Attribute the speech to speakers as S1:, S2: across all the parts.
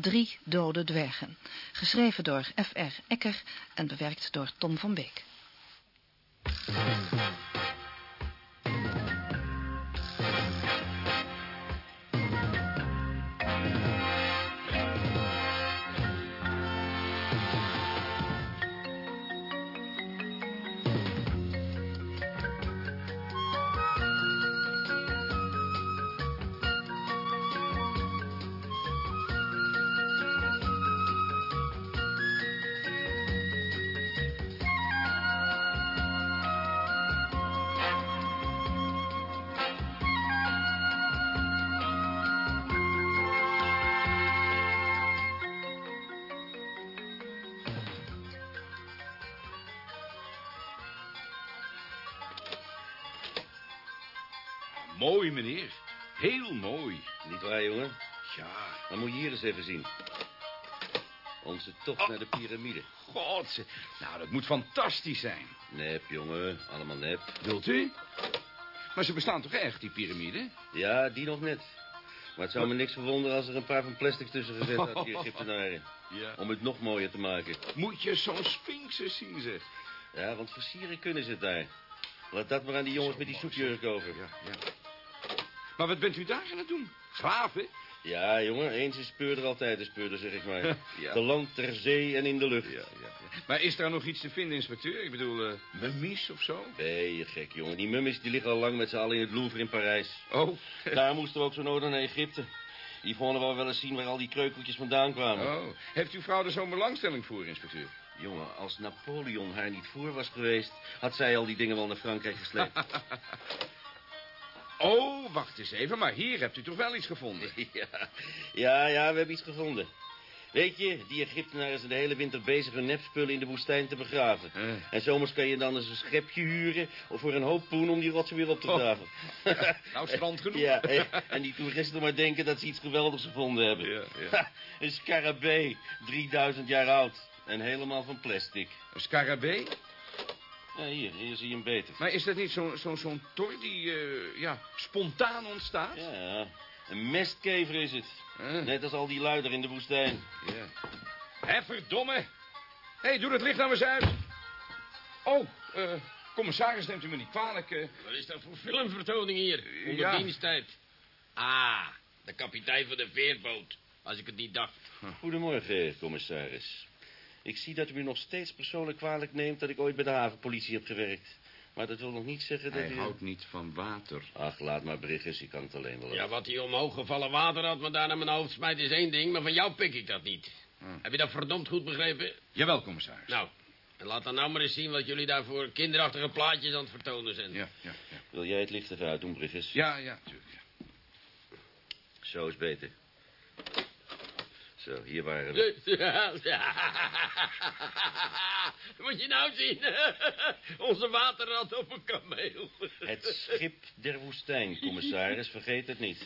S1: Drie dode dwergen. Geschreven door F.R. Ecker en bewerkt door Tom van Beek.
S2: Onze tocht
S3: Oh.
S2: naar de piramide.
S3: God, nou, dat moet fantastisch zijn.
S2: Nep, jongen. Allemaal nep.
S3: Wilt u? Maar ze bestaan toch echt, die piramiden?
S2: Ja, die nog net. Maar het zou me niks verwonderen als er een paar van plastic tussen gezet had, die Egyptenaren.
S3: Ja.
S2: Om het nog mooier te maken.
S3: Moet je zo'n sphinx zien, zeg.
S2: Ja, want versieren kunnen ze het daar. Laat dat maar aan die jongens met die soepjurk over.
S3: Ja, ja. Maar wat bent u daar gaan doen? Slaven?
S2: Ja, jongen, eens is speurder altijd een speurder, zeg ik maar.
S3: Ja.
S2: Te land, ter zee en in de lucht.
S3: Ja, ja, ja. Maar is daar nog iets te vinden, inspecteur? Ik bedoel, eh mummies of zo?
S2: Nee, je gek, jongen. Die mummies die liggen al lang met z'n allen in het Louvre in Parijs.
S3: Oh.
S2: Daar moesten we ook zo nodig naar Egypte. Die vonden wel wel eens zien waar al die kreukeltjes vandaan kwamen.
S3: oh. Heeft uw vrouw er zo'n belangstelling voor, inspecteur?
S2: Jongen, als Napoleon haar niet voor was geweest... had zij al die dingen wel naar Frankrijk gesleept.
S3: Oh, wacht eens even, maar hier hebt u toch wel iets gevonden?
S2: ja, ja, ja, we hebben iets gevonden. Weet je, die Egyptenaren zijn de hele winter bezig hun nepspullen in de woestijn te begraven.
S3: Eh.
S2: En zomers kan je dan eens een schepje huren... of voor een hoop poen om die rotsen weer op te
S3: Oh.
S2: graven.
S3: nou, strand genoeg.
S2: Ja, en- en die toeristen maar denken dat ze iets geweldigs gevonden hebben.
S3: Ja, ja.
S2: een scarabee, 3000 jaar oud. En helemaal van plastic.
S3: Een scarabee?
S2: Ja, hier, hier zie je hem beter.
S3: Maar is dat niet zo'n zo, zo'n tor die, eh, ja, spontaan ontstaat?
S2: Ja, een mestkever is het.
S3: Eh.
S2: Net als al die luider in de woestijn.
S3: Ja. Hé, verdomme. Hé, hey, doe dat licht nou eens uit. Oh, eh, commissaris, neemt u me niet kwalijk. eh.
S4: Wat is dat voor filmvertoning hier? Onder
S3: Ja.
S4: diensttijd. Ah, de kapitein van de veerboot. Als ik het niet dacht.
S2: Goedemorgen, commissaris. Ik zie dat u me nog steeds persoonlijk kwalijk neemt... dat ik ooit bij de havenpolitie heb gewerkt. Maar dat wil nog niet zeggen dat
S3: Hij
S2: u...
S3: houdt niet van water.
S2: Ach, laat maar, Brigges, ik kan het alleen wel.
S4: Ja, wat hij omhoog gevallen water had me daar naar mijn hoofd smijt is één ding, maar van jou pik ik dat niet.
S3: Hmm.
S4: Heb je dat verdomd goed begrepen?
S3: Jawel, commissaris.
S4: Nou, en laat dan nou maar eens zien wat jullie daar voor kinderachtige plaatjes aan het vertonen zijn.
S3: Ja, ja, ja.
S2: Wil jij het licht even uitdoen, Brigges?
S3: Ja, ja, tuurlijk. ja.
S2: Zo is beter. Zo, hier waren we.
S4: Moet je nou zien? Onze waterrat op een kameel.
S2: Het schip der woestijn, commissaris, vergeet het niet.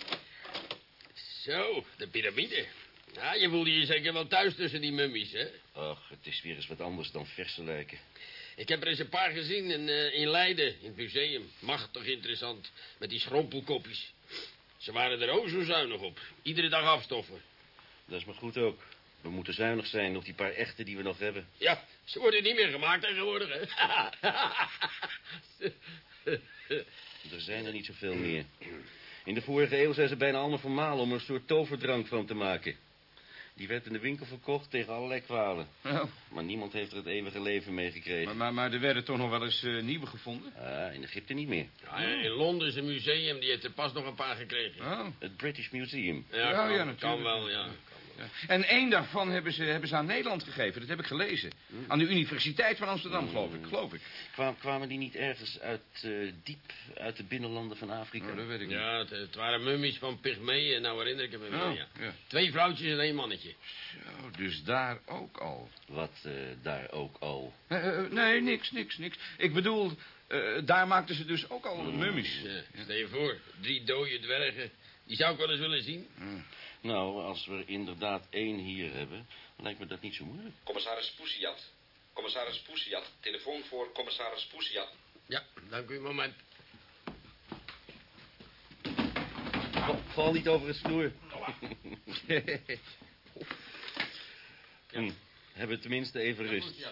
S4: Zo, de piramide. Ja, je voelde je zeker wel thuis tussen die mummies, hè?
S2: Ach, het is weer eens wat anders dan verse lijken.
S4: Ik heb er eens een paar gezien in, eh, in Leiden, in het museum. Machtig interessant, met die schrompelkopjes. Ze waren er ook zo zuinig op. Iedere dag afstoffen.
S2: Dat is maar goed ook. We moeten zuinig zijn op die paar echte die we nog hebben.
S4: Ja, ze worden niet meer gemaakt tegenwoordig, hè?
S2: Er zijn er niet zoveel meer. In de vorige eeuw zijn ze bijna allemaal vermalen om er een soort toverdrank van te maken. Die werd in de winkel verkocht tegen allerlei kwalen.
S3: Oh,
S2: Maar niemand heeft er het eeuwige leven mee gekregen.
S3: maar, maar, maar er werden toch nog wel eens eh, nieuwe gevonden?
S2: Ah, in Egypte niet meer.
S4: Ja, in Londen is een museum, die heeft er pas nog een paar gekregen.
S3: Oh.
S2: Het British Museum.
S4: Ja,
S3: Ja,
S4: kan,
S3: ja,
S4: kan
S3: natuurlijk.
S4: wel, ja.
S3: En één daarvan hebben ze, hebben ze aan Nederland gegeven. Dat heb ik gelezen. Aan de Universiteit van Amsterdam, geloof ik. Geloof ik.
S2: Kwa- kwamen die niet ergens uit, eh, diep uit de binnenlanden van Afrika?
S3: Nou, dat weet ik niet.
S4: Ja, het, het waren mummies van Pygmeeën, nou herinner ik me weer,
S3: Oh,
S4: ja.
S3: ja.
S4: Twee vrouwtjes en één mannetje.
S3: Zo, dus daar ook al.
S2: Wat eh, daar ook al.
S3: Eh, eh, nee, niks, niks, niks. Ik bedoel, eh, daar maakten ze dus ook al mummies.
S4: Ja, stel je voor, drie dode dwergen. Die zou ik wel eens willen zien.
S2: Nou, als we er inderdaad één hier hebben, lijkt me dat niet zo moeilijk.
S5: Commissaris Poesiat. Commissaris Poesiat. Telefoon voor commissaris Poesiat.
S4: Ja, dank u, een moment.
S2: Val, val niet over het stoer. Hm. Hebben we tenminste even rust.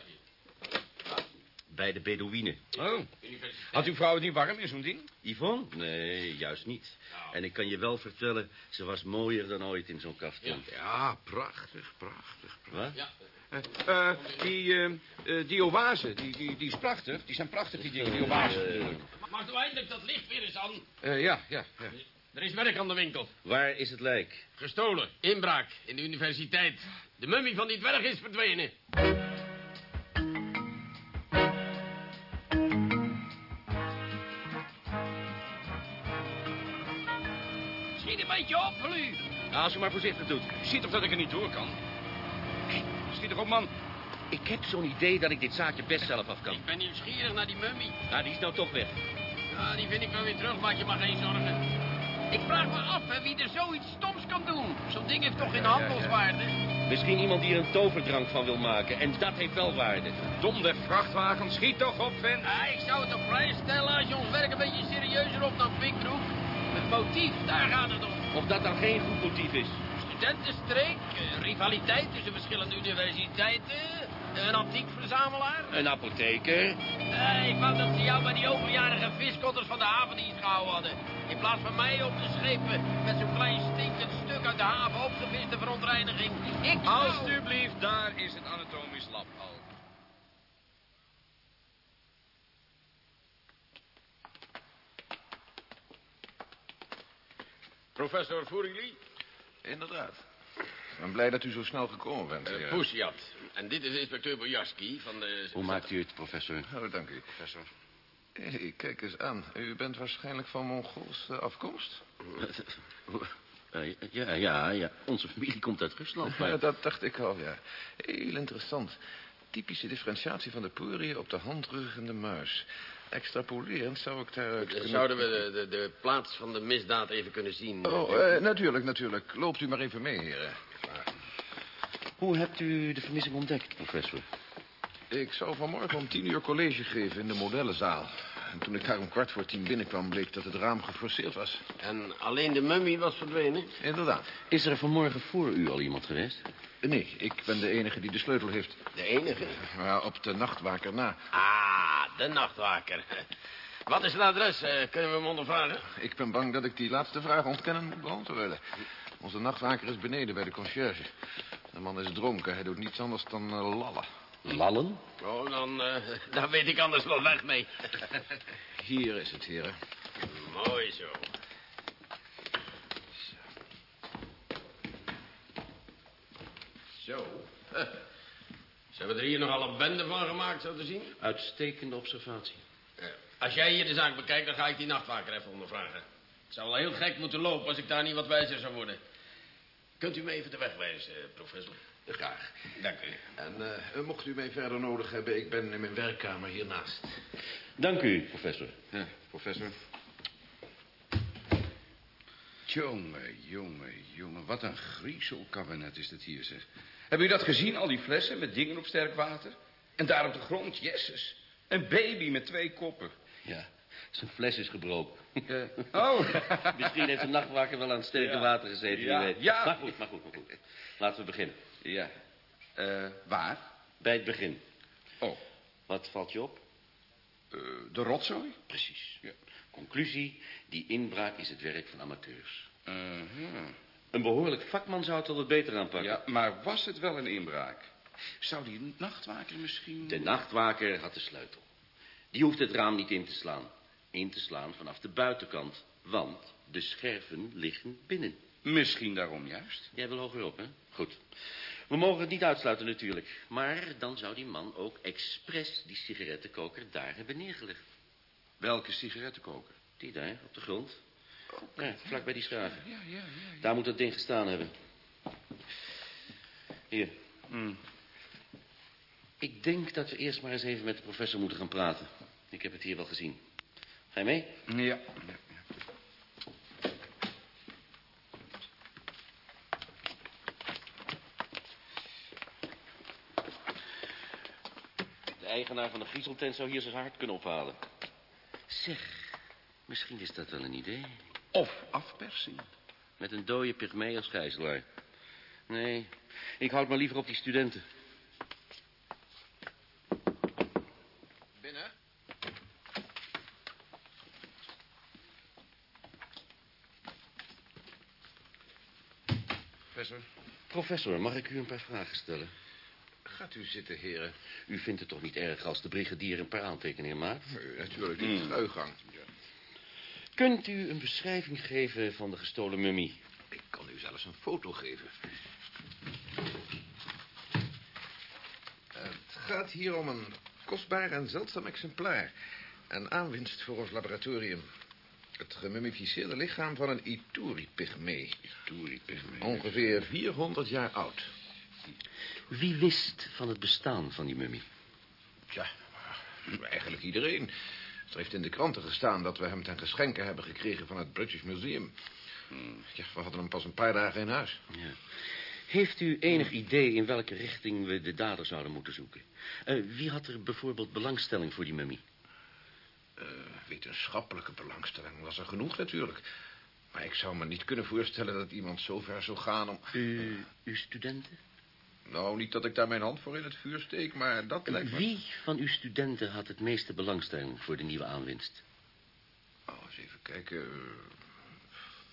S2: Bij de Bedouinen.
S3: Oh, had uw vrouw het niet warm in zo'n ding?
S2: Yvonne? Nee, juist niet.
S4: Nou.
S2: En ik kan je wel vertellen, ze was mooier dan ooit in zo'n kaftan.
S3: Ja, prachtig, prachtig.
S2: Wat?
S4: Ja,
S3: Eh, eh, die, eh, eh, die oase, die, die, die is prachtig. Die zijn prachtig, die dingen, die oase.
S2: Eh,
S4: mag nou eindelijk dat licht weer eens aan?
S3: Eh, ja, ja, ja.
S4: Er is werk aan de winkel.
S2: waar is het lijk?
S4: Gestolen, inbraak in de universiteit. De mummie van die dwerg is verdwenen.
S2: Nou, als maar voorzichtig doet.
S3: Zie toch dat ik er niet door kan? Hé, schiet toch op, man.
S2: Ik heb zo'n idee dat ik dit zaakje best zelf af kan.
S4: Ik ben nieuwsgierig naar die mummie.
S2: Nou, die is nou toch weg.
S4: Ja, die vind ik wel weer terug, maak je maar geen zorgen. Ik vraag me af hè, wie er zoiets stoms kan doen. Zo'n ding heeft toch geen handelswaarde?
S2: Misschien iemand die er een toverdrank van wil maken. En dat heeft wel waarde.
S3: Dom de vrachtwagen, schiet toch op, vent.
S4: Ja, ik zou het op prijs stellen als je ons werk een beetje serieuzer op dan Pinkbroek. Het motief, daar gaat het om.
S2: Of dat dan geen goed motief is.
S4: Studentenstreek, eh, rivaliteit tussen verschillende universiteiten, een antiekverzamelaar.
S2: Een apotheker.
S4: Eh, ik wou dat ze jou bij die overjarige viskotters van de havendienst gehouden hadden. In plaats van mij op de schepen met zo'n klein stinkend stuk uit de haven opgeviste verontreiniging. Ik.
S3: Alsjeblieft, daar is het anatomisch lab al.
S4: Professor Furili,
S6: Inderdaad. Ik ben blij dat u zo snel gekomen bent.
S4: uh. Pusjat. En dit is inspecteur Bojarski van de...
S2: Hoe maakt u het, professor?
S6: Oh, dank u.
S2: Professor.
S6: Kijk eens aan. U bent waarschijnlijk van Mongoolse afkomst?
S2: Eh, ja, ja, ja. Onze familie komt uit Rusland.
S6: Ja, dat dacht ik al, ja. Heel interessant. Typische differentiatie van de poriën op de handruggende muis. Extrapolerend zou ik daaruit kunnen...
S4: Zouden we de, de, de plaats van de misdaad even kunnen zien?
S6: Oh, eh, natuurlijk, natuurlijk. Loopt u maar even mee, heren.
S2: Hoe hebt u de vermissing ontdekt, professor?
S6: Ik zou vanmorgen om tien uur college geven in de modellenzaal. En toen ik daar om kwart voor tien binnenkwam... bleek dat het raam geforceerd was.
S4: En alleen de mummie was verdwenen?
S6: Inderdaad.
S2: Is er vanmorgen voor u al iemand geweest?
S6: Nee, ik ben de enige die de sleutel heeft.
S4: De enige.
S6: Maar op de nachtwaker na.
S4: Ah, de nachtwaker. Wat is het adres? Eh, kunnen we hem ondervragen?
S6: Ik ben bang dat ik die laatste vraag ontkennen moet beantwoorden. Onze nachtwaker is beneden bij de conciërge. De man is dronken. Hij doet niets anders dan eh, lallen.
S2: Lallen?
S4: Oh, dan, eh, daar weet ik anders wel weg mee.
S6: Hier is het, heren.
S4: Mooi zo. Zo. Huh. Ze hebben er hier nogal een bende van gemaakt, zo te zien.
S2: Uitstekende observatie.
S4: Ja. Als jij hier de zaak bekijkt, dan ga ik die nachtwaker even ondervragen. Het zou wel heel gek moeten lopen als ik daar niet wat wijzer zou worden. Kunt u me even de weg wijzen, eh, professor?
S6: Graag.
S4: Dank u.
S6: En eh, mocht u mij verder nodig hebben, ik ben in mijn werkkamer hiernaast.
S2: Dank u, professor.
S3: Ja, professor. Jongen, jongen, jongen. Wat een griezelkabinet is dit hier, zeg. Hebben u dat gezien, al die flessen met dingen op sterk water? En daar op de grond, jezus. Een baby met twee koppen.
S2: Ja, zijn fles is gebroken.
S3: Oh.
S2: Misschien heeft de nachtwaker wel aan het sterke
S3: Ja.
S2: water gezeten,
S3: Ja,
S2: wie weet.
S3: ja.
S2: Maar goed, maar goed, maar goed. Laten we beginnen.
S3: Ja. Eh, waar?
S2: Bij het begin.
S3: Oh,
S2: Wat valt je op?
S3: eh, de rotzooi?
S2: Precies.
S3: Ja.
S2: Conclusie, die inbraak is het werk van amateurs.
S3: Uh-huh.
S2: Een behoorlijk vakman zou het wel wat beter aanpakken.
S3: Ja, maar was het wel een inbraak? Zou die nachtwaker misschien...
S2: De nachtwaker had de sleutel. Die hoeft het raam niet in te slaan. In te slaan vanaf de buitenkant. Want de scherven liggen binnen.
S3: Misschien daarom juist.
S2: Jij wil hogerop, hè? Goed. We mogen het niet uitsluiten natuurlijk. Maar dan zou die man ook expres die sigarettenkoker daar hebben neergelegd.
S3: Welke sigarettenkoker?
S2: Die daar, op de grond. Ja, vlak bij die schaven.
S3: Ja, ja, ja.
S2: Daar moet dat ding gestaan hebben. Hier.
S3: Hmm.
S2: Ik denk dat we eerst maar eens even met de professor moeten gaan praten. Ik heb het hier wel gezien. Ga je mee?
S3: Ja.
S2: De eigenaar van de griezeltent zou hier zijn hart kunnen ophalen. Zeg, misschien is dat wel een idee.
S3: Of afpersing.
S2: Met een dode pygmee als gijzelaar. Nee, Ik houd maar liever op die studenten.
S6: Binnen? Professor,
S2: Professor, mag ik u een paar vragen stellen?
S6: gaat u zitten, heren.
S2: U vindt het toch niet erg als de brigadier een paar aantekeningen maakt?
S6: Nee, natuurlijk niet.
S2: Hmm.
S6: Uitgang.
S2: Kunt u een beschrijving geven van de gestolen mummie?
S6: Ik kan u zelfs een foto geven. Het gaat hier om een kostbaar en zeldzaam exemplaar. Een aanwinst voor ons laboratorium. Het gemummificeerde lichaam van een Ituri-pygmee.
S2: Ituri-pygmee.
S6: Ongeveer 400 jaar oud.
S2: Wie wist van het bestaan van die mummie?
S6: Tja, eigenlijk iedereen. Het heeft in de kranten gestaan dat we hem ten geschenke hebben gekregen van het British Museum. Ja, we hadden hem pas een paar dagen in huis.
S2: Ja. Heeft u enig idee in welke richting we de dader zouden moeten zoeken? Eh, wie had er bijvoorbeeld belangstelling voor die mummie?
S6: Eh, wetenschappelijke belangstelling was er genoeg natuurlijk. Maar ik zou me niet kunnen voorstellen dat iemand zo ver zou gaan om...
S2: U, uw studenten?
S6: Nou, niet dat ik daar mijn hand voor in het vuur steek, maar dat lijkt me...
S2: Wie van uw studenten had het meeste belangstelling voor de nieuwe aanwinst?
S6: Oh, eens even kijken.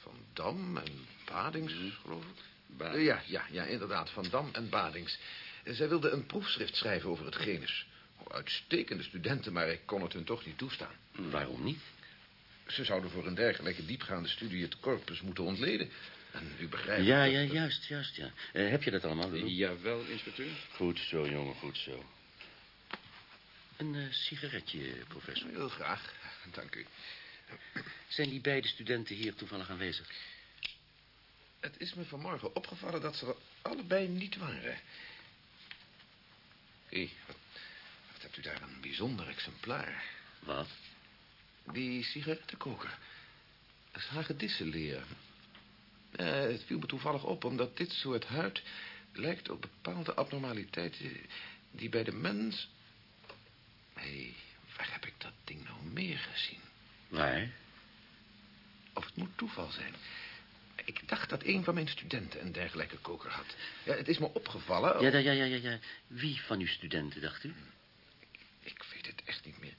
S6: Van Dam en Badings, geloof ik.
S2: Badings.
S6: Eh, ja, ja, ja, inderdaad, Van Dam en Badings. Zij wilden een proefschrift schrijven over het genus. Oh, uitstekende studenten, maar ik kon het hun toch niet toestaan.
S2: Waarom niet?
S6: Ze zouden voor een dergelijke diepgaande studie het corpus moeten ontleden. En u begrijpt...
S2: Ja, ja, juist, juist, ja. Eh, heb je dat allemaal, Lulu?
S3: Jawel, inspecteur.
S2: Goed zo, jongen, goed zo. Een eh, sigaretje, professor.
S6: Heel graag, dank u.
S2: Zijn die beide studenten hier toevallig aanwezig?
S6: Het is me vanmorgen opgevallen dat ze er allebei niet waren. Hé, wat, wat hebt u daar een bijzonder exemplaar.
S2: Wat?
S6: Die sigarettenkoker. Dat is hagedissenleer. Eh, het viel me toevallig op, omdat dit soort huid lijkt op bepaalde abnormaliteiten die bij de mens... Hé, waar heb ik dat ding nou meer gezien?
S2: Waar?
S6: Of het moet toeval zijn. Ik dacht dat een van mijn studenten een dergelijke koker had. Ja, het is me opgevallen...
S2: Ja, ja, ja, ja, ja. Wie van uw studenten, dacht u?
S6: Ik weet het echt niet meer.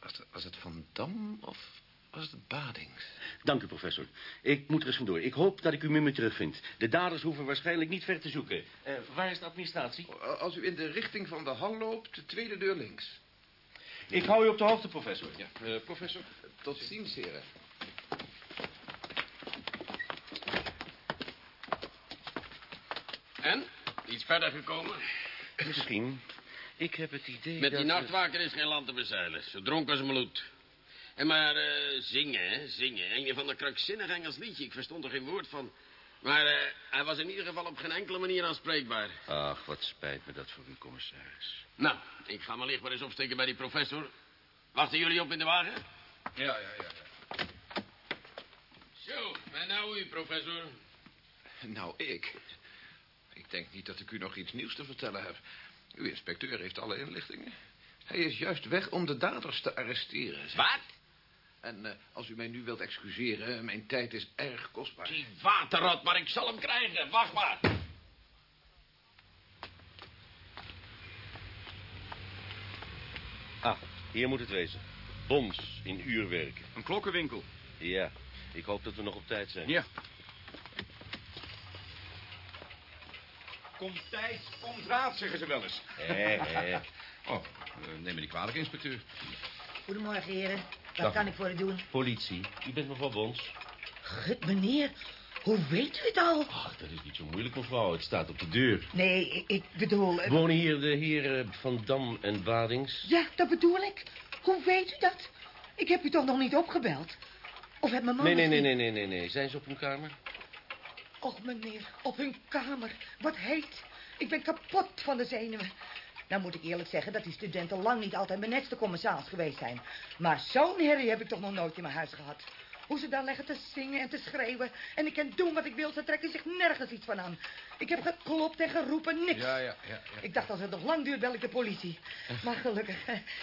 S6: Was was het Van Dam of was het Badings?
S2: Dank u, professor. Ik moet er eens vandoor. Ik hoop dat ik uw mummie terugvind. De daders hoeven waarschijnlijk niet ver te zoeken. Eh, waar is de administratie?
S6: Als u in de richting van de hal loopt, de tweede deur links.
S2: Ik hou u op de hoogte, professor.
S6: Ja, eh, professor. Tot ziens, heren.
S4: En? Iets verder gekomen?
S2: Misschien. Ik heb het idee
S4: Met
S2: dat...
S4: die
S2: we-
S4: nachtwaker is geen land te bezeilen. Zo dronken als bloed. En maar eh, zingen, hè, zingen. Een van de krankzinnig Engels liedje. Ik verstond er geen woord van. Maar eh, hij was in ieder geval op geen enkele manier aanspreekbaar.
S2: Ach, wat spijt me dat voor u, commissaris.
S4: Nou, ik ga mijn licht maar eens opsteken bij die professor. Wachten jullie op in de wagen?
S3: Ja, ja, ja. ja.
S4: Zo, en nou u, professor.
S6: Nou, ik. Ik denk niet dat ik u nog iets nieuws te vertellen heb. Uw inspecteur heeft alle inlichtingen. Hij is juist weg om de daders te arresteren. zeg.
S4: Wat?
S6: En eh, als u mij nu wilt excuseren, mijn tijd is erg kostbaar.
S4: Die waterrot, maar ik zal hem krijgen. Wacht maar.
S2: Ah, hier moet het wezen. Bons in uurwerken.
S3: Een klokkenwinkel.
S2: Ja, ik hoop dat we nog op tijd zijn.
S3: Ja. Komt tijd, komt raad, zeggen ze wel eens.
S2: Hé, hé.
S3: Oh, eh, neem me niet kwalijk, inspecteur.
S7: Goedemorgen, heren. Wat
S2: Dag.
S7: kan ik voor u doen?
S2: Politie, u bent mevrouw Bons.
S7: Gut, meneer, hoe weet u het al?
S2: Ach, dat is niet zo moeilijk, mevrouw. Het staat op de deur.
S7: Nee, ik, bedoel... eh,
S2: Wonen hier de heren Van Dam en Badings?
S7: Ja, dat bedoel ik. Hoe weet u dat? Ik heb u toch nog niet opgebeld? Of heb mijn man
S2: Nee, nee, nee, nee, nee, nee, nee. Zijn ze op hun kamer?
S7: Och, meneer, op hun kamer. Wat heet. Ik ben kapot van de zenuwen. Nou moet ik eerlijk zeggen dat die studenten lang niet altijd mijn netste commissaris geweest zijn. Maar zo'n herrie heb ik toch nog nooit in mijn huis gehad. Hoe ze daar leggen te zingen en te schreeuwen. En ik kan doen wat ik wil, ze trekken zich nergens iets van aan. Ik heb geklopt en geroepen, niks.
S3: Ja, ja, ja. ja.
S7: Ik dacht als het nog lang duurt, bel ik de politie. Maar gelukkig,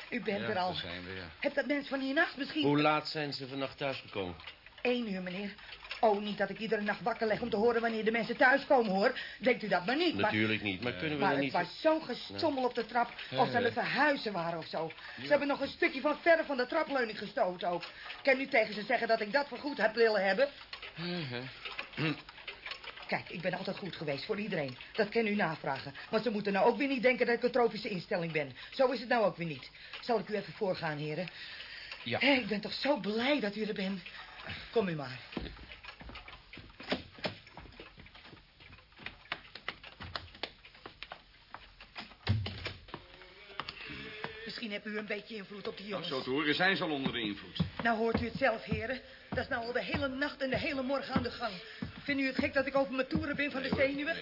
S7: u bent er al.
S3: daar zijn we, ja.
S7: Heb dat mens van hiernaast misschien...
S2: Hoe laat zijn ze vannacht thuisgekomen?
S7: Eén uur, meneer. Oh, niet dat ik iedere nacht wakker leg om te horen wanneer de mensen thuiskomen, hoor. Denkt u dat maar niet. Maar,
S2: Natuurlijk niet, maar kunnen we
S7: maar
S2: dan
S7: het
S2: niet...
S7: was zo'n gestommel op de trap. Of ze verhuizen waren of zo. Ze hebben nog een stukje van verre van de trapleuning gestoten ook. Ik kan nu tegen ze zeggen dat ik dat voor goed heb willen hebben. Kijk, ik ben altijd goed geweest voor iedereen. Dat kan u navragen. Maar ze moeten nou ook weer niet denken dat ik een tropische instelling ben. Zo is het nou ook weer niet. Zal ik u even voorgaan, heren?
S3: Ja.
S7: Hé, ik ben toch zo blij dat u er bent. Kom u maar. Misschien hebt u een beetje invloed op die
S3: Nou,
S7: jongens.
S3: zo te horen zijn ze al onder de invloed.
S7: Nou hoort u het zelf, heren. Dat is nou al de hele nacht en de hele morgen aan de gang. Vindt u het gek dat ik over mijn toeren ben van de zenuwen?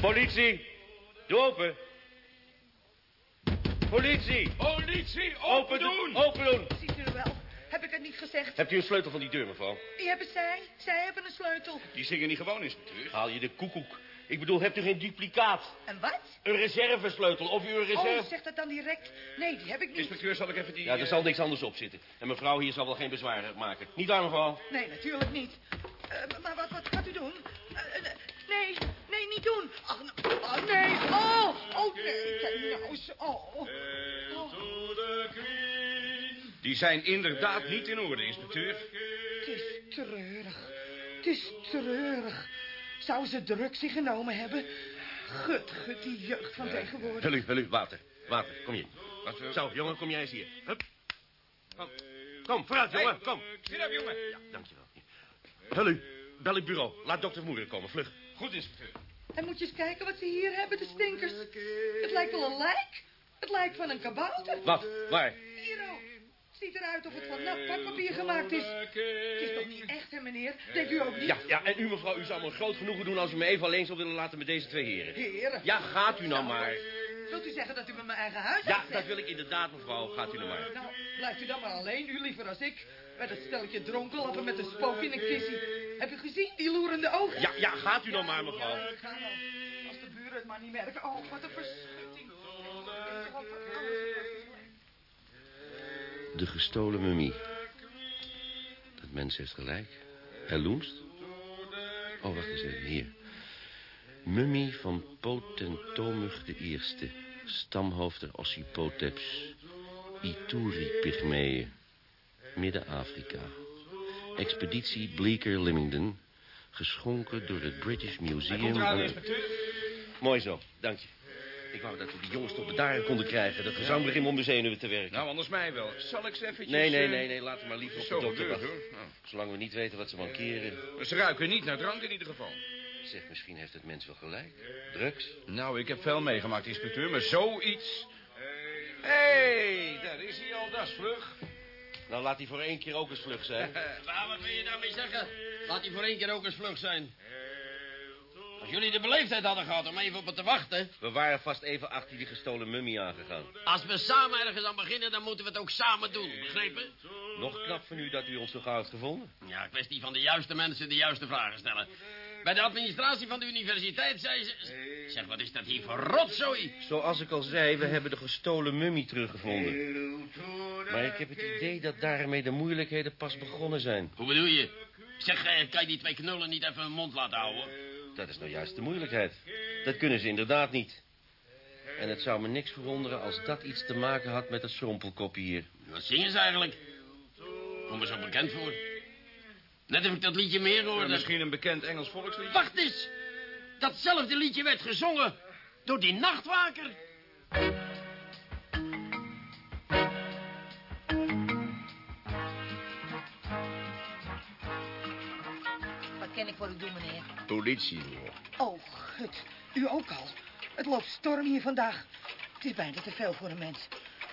S2: Politie! Doe open! Politie!
S3: Politie,
S2: Open doen! Open doen!
S7: Het niet gezegd?
S2: Hebt u een sleutel van die deur, mevrouw?
S7: Die hebben zij. Zij hebben een sleutel.
S3: Die zingen niet gewoon, inspecteur.
S2: Haal je de koekoek. Ik bedoel, hebt u geen duplicaat?
S7: En wat?
S2: Een reservesleutel of u een reserve...
S7: Oh, zeg dat dan direct. Nee, die heb ik niet.
S3: Inspecteur, zal ik even die...
S2: Ja, er
S3: eh,
S2: zal niks anders op zitten. En mevrouw hier zal wel geen bezwaar maken. Niet waar, mevrouw?
S7: Nee, natuurlijk niet. Eh, maar wat, wat gaat u doen? Eh, nee, nee, niet doen. Ach, nou, oh, nee. Oh, oh, nee. Kijk nou eens. Oh, oh.
S3: Die zijn inderdaad niet in orde, inspecteur.
S7: Het is treurig. Het is treurig. Zou ze drugs in genomen hebben? Gut, gut, die jeugd van tegenwoordig.
S2: Hullu, hullu, water. Water, kom hier.
S3: Wat we...
S2: Zo, jongen, kom jij eens hier. Hup. Kom, kom vooruit, jongen, kom.
S3: Zit op, jongen.
S2: Ja, dankjewel. Hullu, bel het bureau. Laat dokter Moeder komen, vlug.
S3: Goed, inspecteur.
S7: En moet je eens kijken wat ze hier hebben, de stinkers. Het lijkt wel een lijk. Het lijkt van een kabouter.
S2: Wat? Waar?
S7: Hier ook. Ziet eruit of het van nat pakpapier gemaakt is. Het is toch niet echt, hè, meneer? Denkt u ook niet?
S2: Ja, ja, en u mevrouw, u zou me groot genoegen doen als u me even alleen zou willen laten met deze twee heren.
S7: Heren.
S2: Ja, gaat u nou maar.
S7: Wilt u zeggen dat u met mijn eigen huis
S2: Ja, dat wil ik inderdaad, mevrouw. Gaat u nou maar.
S7: Nou, blijft u dan maar alleen, u liever als ik. Met het stelletje dronkenlappen met een spook in een kissie. Heb u gezien, die loerende ogen?
S2: Ja, ja, gaat u nou maar, mevrouw.
S7: Ja, ga. Als de buren het maar niet merken. Oh, wat een verschutting. Ik toch voor alles-
S2: De gestolen mummie. Dat mens heeft gelijk. Loenst? Oh, wacht eens even, hier. Mummie van Potentomug de Eerste. Stamhoofd der Ossipoteps. Ituri-pygmeeën. Midden-Afrika. Expeditie Bleecker-Limington. Geschonken door het British Museum... Aan-. Mooi zo, dank je. Ik wou dat we die jongens tot bedaren konden krijgen. De gezang begint me om de zenuwen te werken.
S3: Nou, anders mij wel. Zal ik ze eventjes...
S2: nee, nee,
S3: eh,
S2: nee, nee, we maar liever op de dokter wachten.
S3: hoor. Nou,
S2: Zolang we niet weten wat ze mankeren.
S3: ze ruiken niet naar drank in ieder geval.
S2: Zeg, misschien heeft het mens wel gelijk. Drugs?
S3: Nou, ik heb veel meegemaakt, inspecteur, maar zoiets... Hé, hey, daar is hij al, dat is vlug.
S2: Nou, laat hij voor één keer ook eens vlug zijn.
S4: Nou, wat wil je daarmee zeggen? Laat hij voor één keer ook eens vlug zijn. Als jullie de beleefdheid hadden gehad om even op het te wachten...
S2: We waren vast even achter die gestolen mummie aangegaan.
S4: Als we samen ergens aan beginnen, dan moeten we het ook samen doen. Begrepen?
S2: Nog knap van u dat u ons zo gauw heeft gevonden.
S4: Ja, kwestie van de juiste mensen de juiste vragen stellen. Bij de administratie van de universiteit zei ze... Zeg, wat is dat hier voor rotzooi?
S2: Zoals ik al zei, we hebben de gestolen mummie teruggevonden. Maar ik heb het idee dat daarmee de moeilijkheden pas begonnen zijn.
S4: Hoe bedoel je? Zeg, eh, kan je die twee knullen niet even hun mond laten houden?
S2: Dat is nou juist de moeilijkheid. Dat kunnen ze inderdaad niet. En het zou me niks verwonderen als dat iets te maken had met het schrompelkopje hier.
S4: Wat zingen ze eigenlijk? Kom me zo bekend voor. Net of ik dat liedje meer
S3: Ja,
S4: hoorde.
S3: misschien een bekend Engels volkslied.
S4: Wacht eens! Datzelfde liedje werd gezongen door die nachtwaker.
S7: Kan ik voor u doen, meneer?
S6: Politie,
S7: Oh, gut. U ook al. Het loopt storm hier vandaag. Het is bijna te veel voor een mens.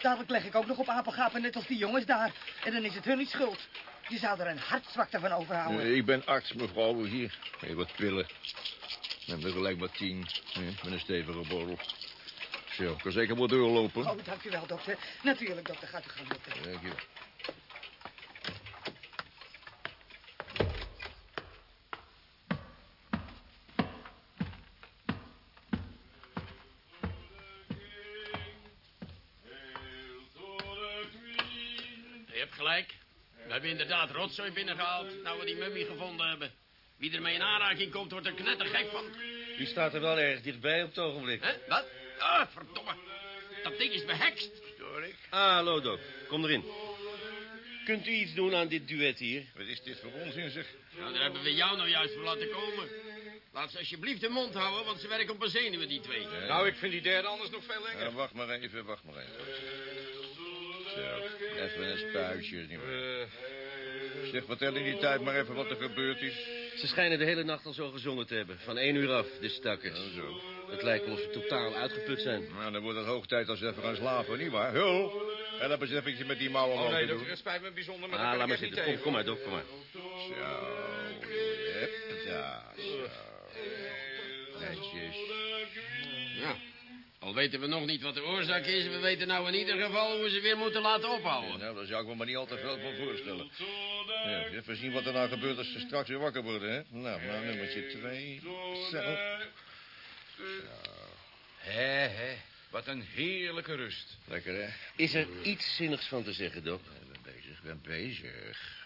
S7: Dadelijk leg ik ook nog op apengapen, net als die jongens daar. En dan is het hun niet schuld. Je zou er een hartzwakte van overhouden.
S6: Eh, Ik ben arts, mevrouw, hier. Even wat pillen. En tegelijk maar tien. Met een stevige borrel. Zo, ik kan zeker wel doorlopen.
S7: Oh, dank u wel, dokter. Natuurlijk, dokter. Gaat u gaan, dokter.
S6: Dank
S4: gelijk. Inderdaad rotzooi binnengehaald, nou we die mummie gevonden hebben. Wie ermee in aanraking komt, wordt er knettergek van.
S2: Die staat er wel erg dichtbij op het ogenblik.
S4: Hè? Wat? Ah, verdomme. Dat ding is behekst.
S2: Ah, hallo, Doc. Kom erin. Kunt u iets doen aan dit duet hier?
S8: Wat is dit voor onzin, zeg?
S4: Nou, daar hebben we jou nou juist voor laten komen. Laat ze alsjeblieft de mond houden, want ze werken op een zenuwen, die twee.
S3: Nou, ik vind die derde anders nog veel lekker.
S8: Ja, wacht maar even, wacht maar even. Zo, even een spuitje.
S3: Eh,
S8: Zeg, vertel in die tijd maar even wat er gebeurd is.
S2: Ze schijnen de hele nacht al zo gezongen te hebben. Van één uur af, de stakkers.
S8: Ja, zo.
S2: Het lijkt wel of ze totaal uitgeput zijn.
S8: Nou, dan wordt het hoog tijd als ze even gaan slapen, nietwaar? Ho! Help eens eventjes met die mouwen
S3: oh nee,
S8: te
S3: dokter, het spijt me bijzonder, maar
S2: Ah,
S3: dat
S2: laat maar zitten. Kom, kom maar, Doc, kom maar.
S8: Zo, hup, ja, zo. Netjes.
S4: Ja. Al weten we nog niet wat de oorzaak is, we weten nou in ieder geval hoe we ze weer moeten laten ophouden.
S8: Nou, daar zou ik me maar niet al te veel van voorstellen. Ja, even zien wat er nou gebeurt als ze straks weer wakker worden, hè? Nou, nou nummertje twee. Zo.
S3: Hé, hé, wat een heerlijke rust.
S8: Lekker, hè?
S2: Is er iets zinnigs van te zeggen, Doc?
S8: Ik ben bezig, ik ben bezig.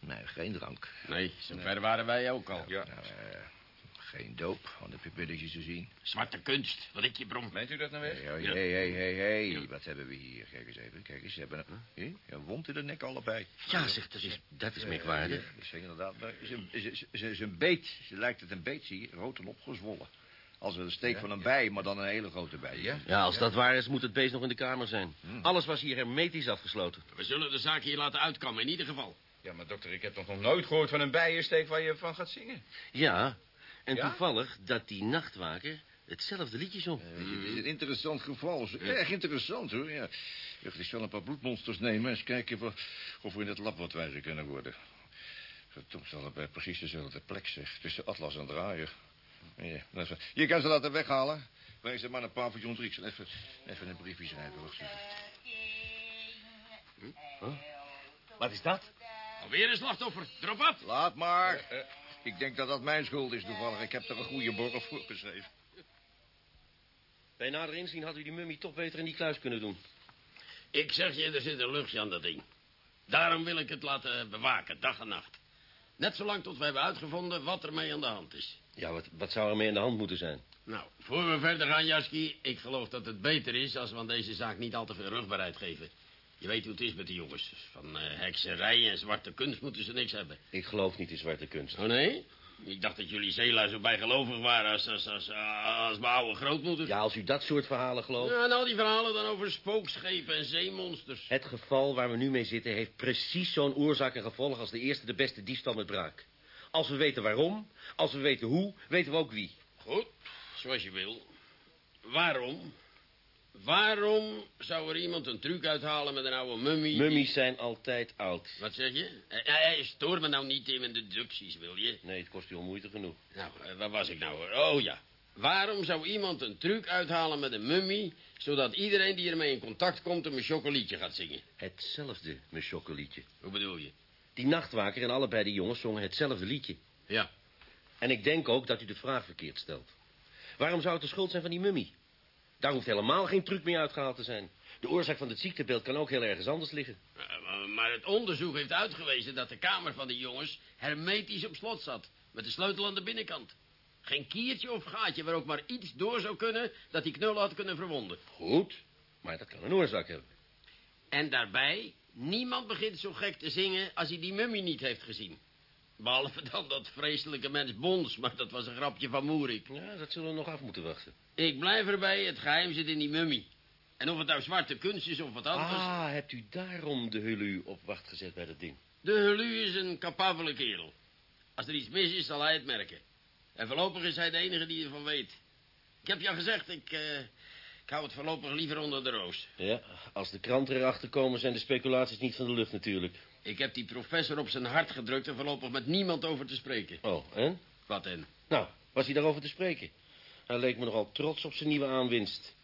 S8: Nee, geen drank.
S4: Nee, zover waren wij ook al.
S3: Ja.
S8: Nou, eh, geen doop, om de pupilletjes te zien.
S4: Zwarte kunst, wat ik je brom.
S3: Meent u dat nou weer?
S8: hé,
S4: Ja.
S8: hé, hé, hé, hé. Wat hebben we hier? Kijk eens even, kijk eens. Ze hebben een, Hé, een wond in de nek allebei.
S2: Ja, zeg, dat is, dat is merkwaardig.
S8: Ja, dat is inderdaad. maar Ze, een beet. Ze lijkt het een beet, zie je. Rood en opgezwollen. Als een steek van een bij, maar dan een hele grote bij. Ja?
S2: Ja, als dat waar is, moet het beest nog in de kamer zijn.
S8: Hm.
S2: Alles was hier hermetisch afgesloten.
S4: We zullen de zaak hier laten uitkammen, in ieder geval.
S3: Ja, maar dokter, ik heb toch nog nooit gehoord van een bijensteek waar je van gaat zingen?
S2: Ja, en
S3: Ja?
S2: toevallig dat die nachtwaker hetzelfde liedje zong.
S8: Eh, Het is een interessant geval. Erg interessant, hoor. Ja. Ik wel een paar bloedmonsters nemen... eens kijken of, of we in het lab wat wijzer kunnen worden. Verdomd zal het bij precies dezelfde plek, zeg. Tussen Atlas en Draaier. Ja, je kan ze laten weghalen. Breng ze maar paviljoen 3. Ik zal even, even een briefje schrijven. Wacht even.
S2: Wat is dat?
S4: Alweer een slachtoffer, erop af.
S8: Laat maar. Ik denk dat dat mijn schuld is toevallig. Ik heb er een goede borrel voor geschreven.
S2: Bij nader inzien had u die mummie toch beter in die kluis kunnen doen.
S4: Ik zeg je, er zit een luchtje aan dat ding. Daarom wil ik het laten bewaken, dag en nacht. Net zolang tot we hebben uitgevonden wat er mee aan de hand is.
S2: Ja, wat, wat zou er mee in de hand moeten zijn?
S4: Nou, voor we verder gaan, Jaski, ik geloof dat het beter is als we aan deze zaak niet al te veel rugbaarheid geven. Je weet hoe het is met die jongens. Van eh, hekserij en zwarte kunst moeten ze niks hebben.
S2: Ik geloof niet in zwarte kunst.
S4: Oh nee? Ik dacht dat jullie zeelui zo bijgelovig waren als, als, als, als mijn oude grootmoeder.
S2: Ja, als u dat soort verhalen gelooft...
S4: Ja, en al die verhalen dan over spookschepen en zeemonsters.
S2: Het geval waar we nu mee zitten heeft precies zo'n oorzaak en gevolg als de eerste de beste diefstal met braak. Als we weten waarom, als we weten hoe, weten we ook wie.
S4: Goed, zoals je wil. Waarom? Waarom zou er iemand een truc uithalen met een oude mummie?
S2: Mummies zijn altijd oud.
S4: Wat zeg je? Eh, eh, stoor me nou niet in mijn deducties, wil je?
S2: Nee, het kost u al moeite genoeg.
S4: Nou, eh, waar was ik nou? hoor? Oh ja. Waarom zou iemand een truc uithalen met een mummie... zodat iedereen die ermee in contact komt hem een chocolietje gaat zingen?
S2: Hetzelfde, mijn choccolietje.
S4: Hoe bedoel je?
S2: Die nachtwaker en allebei die jongens zongen hetzelfde liedje.
S4: Ja.
S2: En ik denk ook dat u de vraag verkeerd stelt. Waarom zou het de schuld zijn van die mummie? Daar hoeft helemaal geen truc meer uitgehaald te zijn. De oorzaak van het ziektebeeld kan ook heel ergens anders liggen.
S4: Eh, maar- het onderzoek heeft uitgewezen dat de kamer van die jongens... hermetisch op slot zat. Met de sleutel aan de binnenkant. Geen kiertje of gaatje waar ook maar iets door zou kunnen... dat die knul had kunnen verwonden.
S2: Goed, maar dat kan een oorzaak hebben.
S4: En daarbij, niemand begint zo gek te zingen als hij die mummie niet heeft gezien. Behalve dan dat vreselijke mens Bons, maar dat was een grapje van Moerik.
S2: Ja, dat zullen we nog af moeten wachten.
S4: Ik blijf erbij, het geheim zit in die mummie. En of het nou zwarte kunst is of wat anders...
S2: Ah, hebt u daarom de hulu op wacht gezet bij dat ding?
S4: De Helu is een capabele kerel. Als er iets mis is, zal hij het merken. En voorlopig is hij de enige die ervan weet. Ik heb je al gezegd, ik, eh, ik hou het voorlopig liever onder de roos.
S2: Ja, als de kranten erachter komen zijn de speculaties niet van de lucht natuurlijk.
S4: Ik heb die professor op zijn hart gedrukt er voorlopig met niemand over te spreken.
S2: Oh, en?
S4: Wat en?
S2: Nou, was hij daarover te spreken? Hij leek me nogal trots op zijn nieuwe aanwinst.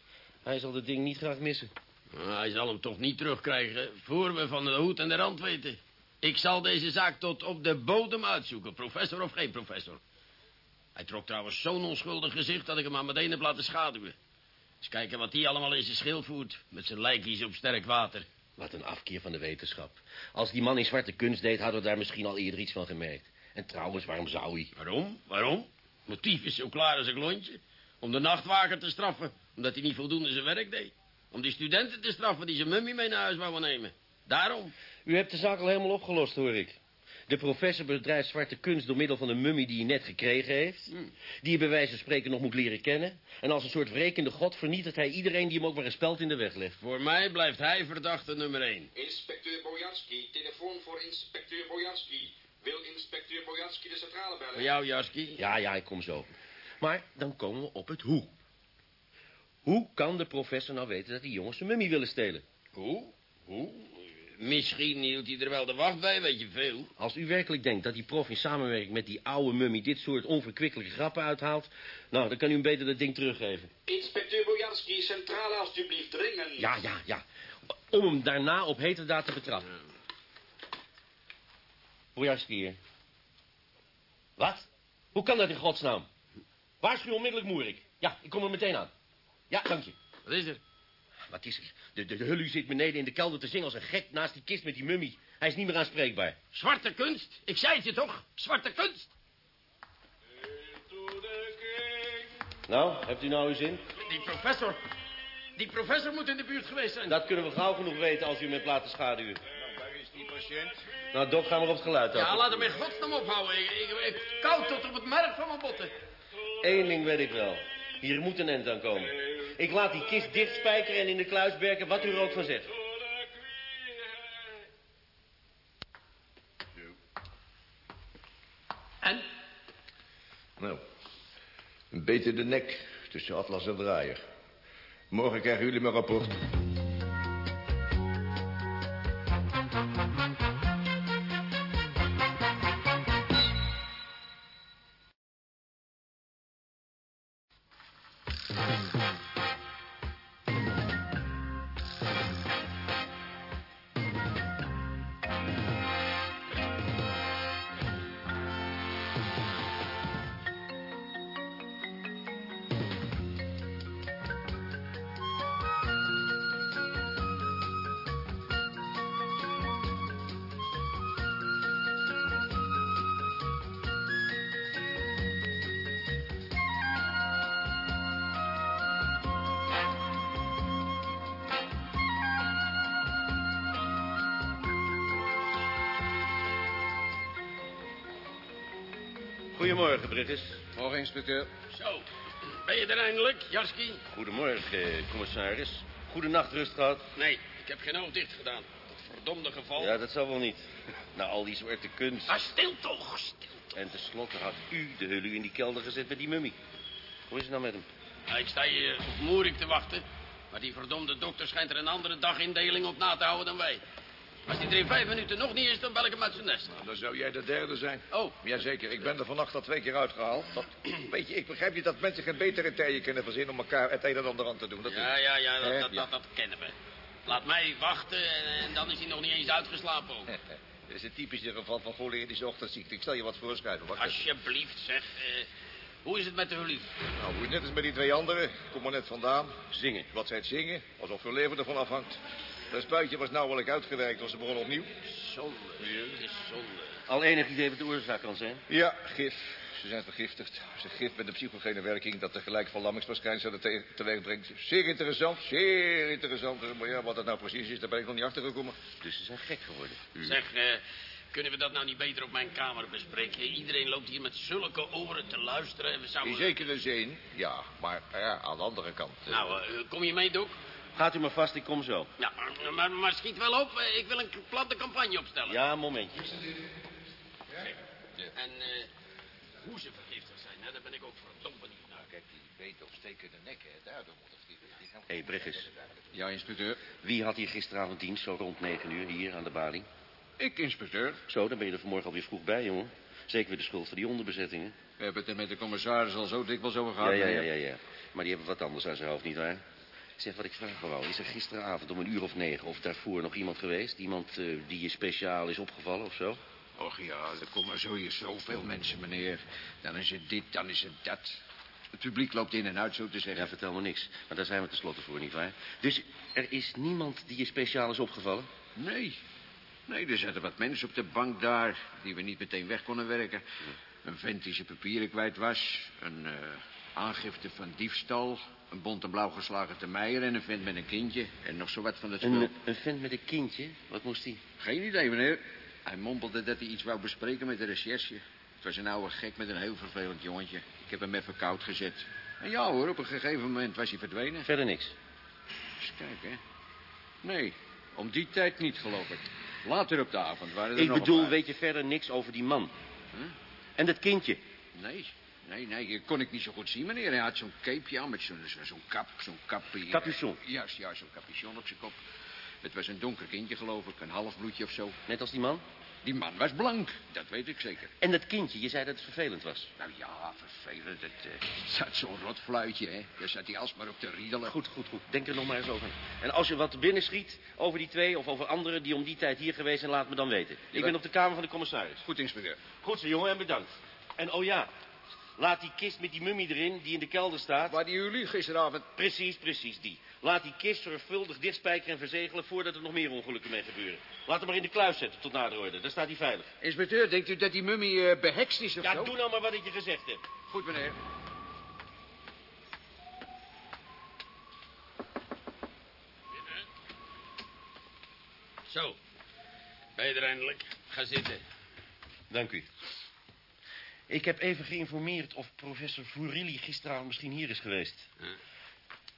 S2: Hij zal het ding niet graag missen.
S4: Nou, hij zal hem toch niet terugkrijgen voor we van de hoed en de rand weten. Ik zal deze zaak tot op de bodem uitzoeken, professor of geen professor. Hij trok trouwens zo'n onschuldig gezicht dat ik hem maar meteen heb laten schaduwen. Eens kijken wat hij allemaal in zijn schil voert, met zijn lijkies op sterk water.
S2: Wat een afkeer van de wetenschap. Als die man in zwarte kunst deed, hadden we daar misschien al eerder iets van gemerkt. En trouwens, waarom zou hij?
S4: Waarom? Waarom? Motief is zo klaar als een klontje. Om de nachtwaker te straffen, omdat hij niet voldoende zijn werk deed. Om die studenten te straffen die zijn mummie mee naar huis wouden nemen. Daarom.
S2: U hebt de zaak al helemaal opgelost, hoor ik. De professor bedrijft zwarte kunst door middel van een mummie die hij net gekregen heeft.
S4: Hmm.
S2: Die hij bij wijze van spreken nog moet leren kennen. En als een soort wrekende god vernietigt hij iedereen die hem ook maar een speld in de weg legt.
S4: Voor mij blijft hij verdachte nummer één.
S3: Inspecteur Bojanski, telefoon voor inspecteur Bojanski. Wil inspecteur Bojanski de centrale bellen?
S4: Voor jou, Jaski.
S2: Ja, ja, ik kom zo. Maar dan komen we op het hoe. Hoe kan de professor nou weten dat die jongens zijn mummie willen stelen?
S4: Hoe? Hoe? Misschien hield hij er wel de wacht bij, weet je veel.
S2: Als u werkelijk denkt dat die prof in samenwerking met die oude mummie... dit soort onverkwikkelijke grappen uithaalt... nou, dan kan u hem beter dat ding teruggeven.
S3: Inspecteur Bojanski, centrale alstublieft, dringend.
S2: Ja, ja, ja. Om hem daarna op heterdaad te betrappen. Bojarski hier. Wat? Hoe kan dat in godsnaam? Waarschuw onmiddellijk Moerik. Ja, ik kom er meteen aan. Ja, dank je.
S4: Wat is er?
S2: Wat is er? De, de, de hullu zit beneden in de kelder te zingen als een gek naast die kist met die mummie. Hij is niet meer aanspreekbaar.
S4: Zwarte kunst? Ik zei het je toch? Zwarte kunst?
S2: Nou, hebt u nou uw zin?
S4: Die professor. Die professor moet in de buurt geweest zijn.
S2: Dat kunnen we gauw genoeg weten als u met laten schaduwen.
S8: Waar is die patiënt?
S2: Nou, Doc, gaan we op het geluid af.
S4: Ja, laat hem in godsnaam ophouden. Ik, ik, ik koud tot op het merk van mijn botten.
S2: Eén ding weet ik wel. Hier moet een end aan komen. Ik laat die kist dichtspijkeren en in de kluis werken wat u er ook van zegt.
S4: En?
S8: Nou, een beetje de nek tussen Atlas en Draaier. Morgen krijgen jullie mijn rapport.
S2: Goedemorgen, Brittis.
S8: Morgen, inspecteur.
S4: Zo. Ben je er eindelijk, Jaski?
S2: Goedemorgen, eh, commissaris. Goedenacht, rust gehad.
S4: Nee, ik heb geen oog dicht gedaan. Dat verdomde geval.
S2: Ja, dat zal wel niet. Na al die zwarte kunst.
S4: Ah, stil toch, stil toch.
S2: En tenslotte had u de hullu in die kelder gezet met die mummie. Hoe is het nou met hem?
S4: Nou, ik sta hier op Moerik te wachten. Maar die verdomde dokter schijnt er een andere dagindeling op na te houden dan wij. Als hij er in vijf minuten nog niet is, dan bel ik hem uit zijn nest.
S8: Nou, dan zou jij de derde zijn.
S4: Oh,
S8: Jazeker, ik ben er vannacht al twee keer uitgehaald. Dat, weet je, ik begrijp niet dat mensen geen betere tijden kunnen verzinnen... om elkaar het een en ander aan te doen. Dat
S4: ja,
S8: is...
S4: ja, ja, dat, dat, dat, dat kennen we. Laat mij wachten en, en dan is hij nog niet eens uitgeslapen ook.
S8: Dit is een typische geval van cholerische ochtendziekte. Ik zal je wat voorschrijven. Wacht.
S4: Alsjeblieft, zeg. eh, hoe is het met de hullie?
S8: Nou, hoe net als met die twee anderen. Ik kom er net vandaan.
S2: Zingen.
S8: Wat zij het zingen, alsof hun leven ervan afhangt. Dat spuitje was nauwelijks uitgewerkt, want ze begon opnieuw.
S4: Zonde. Het is zonde.
S2: Al enig idee wat de oorzaak kan zijn?
S8: Ja, gif. Ze zijn vergiftigd. Ze gif met een psychogene werking dat tegelijk verlammingsverschijnselen te teweeg brengt. Zeer interessant, zeer interessant. Maar ja, wat dat nou precies is, daar ben ik nog niet achter gekomen.
S2: Dus ze zijn gek geworden.
S4: Zeg, eh, kunnen we dat nou niet beter op mijn kamer bespreken? Iedereen loopt hier met zulke oren te luisteren en we
S8: In
S4: zouden...
S8: zekere zin, ja. Maar ja, aan de andere kant. eh,
S4: Nou, eh, kom je mee, Doc?
S2: Gaat u maar vast, ik kom zo.
S4: Ja, maar, maar, schiet wel op. eh, Ik wil een platte campagne opstellen.
S2: Ja, een momentje.
S4: En eh, hoe ze vergiftigd zijn, hè, daar ben ik ook verdomd benieuwd naar.
S8: Kijk, die beet op stekende nek, hè. Daardoor moet het...
S2: Hé, hey, Bregges.
S8: Ja, inspecteur.
S2: Wie had hier gisteravond dienst, zo rond negen uur, hier aan de balie?
S8: Ik, inspecteur.
S2: Zo, dan ben je er vanmorgen alweer vroeg bij, jongen. Zeker weer de schuld van die onderbezettingen.
S8: We hebben het er met de commissaris al zo dikwijls over gehad.
S2: Ja, ja, ja, ja, ja. Maar die hebben wat anders aan zijn hoofd, nietwaar? Zeg, wat ik vraag wou, is er gisteravond om een uur of negen of daarvoor nog iemand geweest? Iemand eh, die je speciaal is opgevallen of zo?
S8: Och ja, er komen zo hier zoveel mensen, meneer. Dan is het dit, dan is het dat.
S6: Het publiek loopt in en uit, zo te zeggen.
S2: Ja, vertel me niks. Maar daar zijn we tenslotte voor, nietwaar? Dus er is niemand die je speciaal is opgevallen?
S6: Nee. Nee, er zaten wat mensen op de bank daar... die we niet meteen weg konden werken. Een vent die zijn papieren kwijt was. Een eh, aangifte van diefstal. Een bont en blauw geslagen termeier en een vent met een kindje. En nog zo wat van het spul.
S2: Een, een vent met een kindje? Wat moest hij?
S6: Geen idee, meneer. Hij mompelde dat hij iets wou bespreken met de recherche. Het was een oude gek met een heel vervelend jongetje. Ik heb hem even koud gezet. En ja hoor, op een gegeven moment was hij verdwenen.
S2: Verder niks.
S6: Eens kijken, hè. Nee, om die tijd niet, geloof ik. Later op de avond waren er
S2: Ik
S6: nog
S2: bedoel, weet je verder niks over die man?
S6: Huh?
S2: En dat kindje?
S6: Nee, nee, nee, dat kon ik niet zo goed zien, meneer. Hij had zo'n capeje aan met zo'n zo zo'n kap, zo'n kap... eh,
S2: Capuchon.
S6: Juist, juist, zo'n capuchon op zijn kop. Het was een donker kindje, geloof ik, een halfbloedje of zo.
S2: Net als die man?
S6: Die man was blank, dat weet ik zeker.
S2: En dat kindje, je zei dat het vervelend was.
S6: Nou ja, vervelend. Het eh, zat zo'n rotfluitje, hè. Daar zat hij alsmaar op te riedelen.
S2: Goed, goed, goed. Denk er nog maar eens over. En als je wat binnen schiet over die twee of over anderen die om die tijd hier geweest zijn, laat me dan weten. Ik ben op de kamer van de commissaris.
S6: Goed, inspecteur.
S2: Goed zo, jongen, en bedankt. En oh ja, laat die kist met die mummie erin, die in de kelder staat.
S6: Waar die jullie gisteravond...
S2: Precies, precies, die. Laat die kist zorgvuldig dichtspijkeren en verzegelen voordat er nog meer ongelukken mee gebeuren. Laat hem maar in de kluis zetten tot nader orde. Daar staat hij veilig.
S6: Inspecteur, denkt u dat die mummie eh, behekst is of
S2: Ja,
S6: zo?
S2: doe nou maar wat ik je gezegd heb.
S6: Goed, meneer.
S4: Zo. Ben je er eindelijk? Ga zitten.
S2: Dank u. Ik heb even geïnformeerd of professor Fourilli gisteravond misschien hier is geweest.
S4: Huh?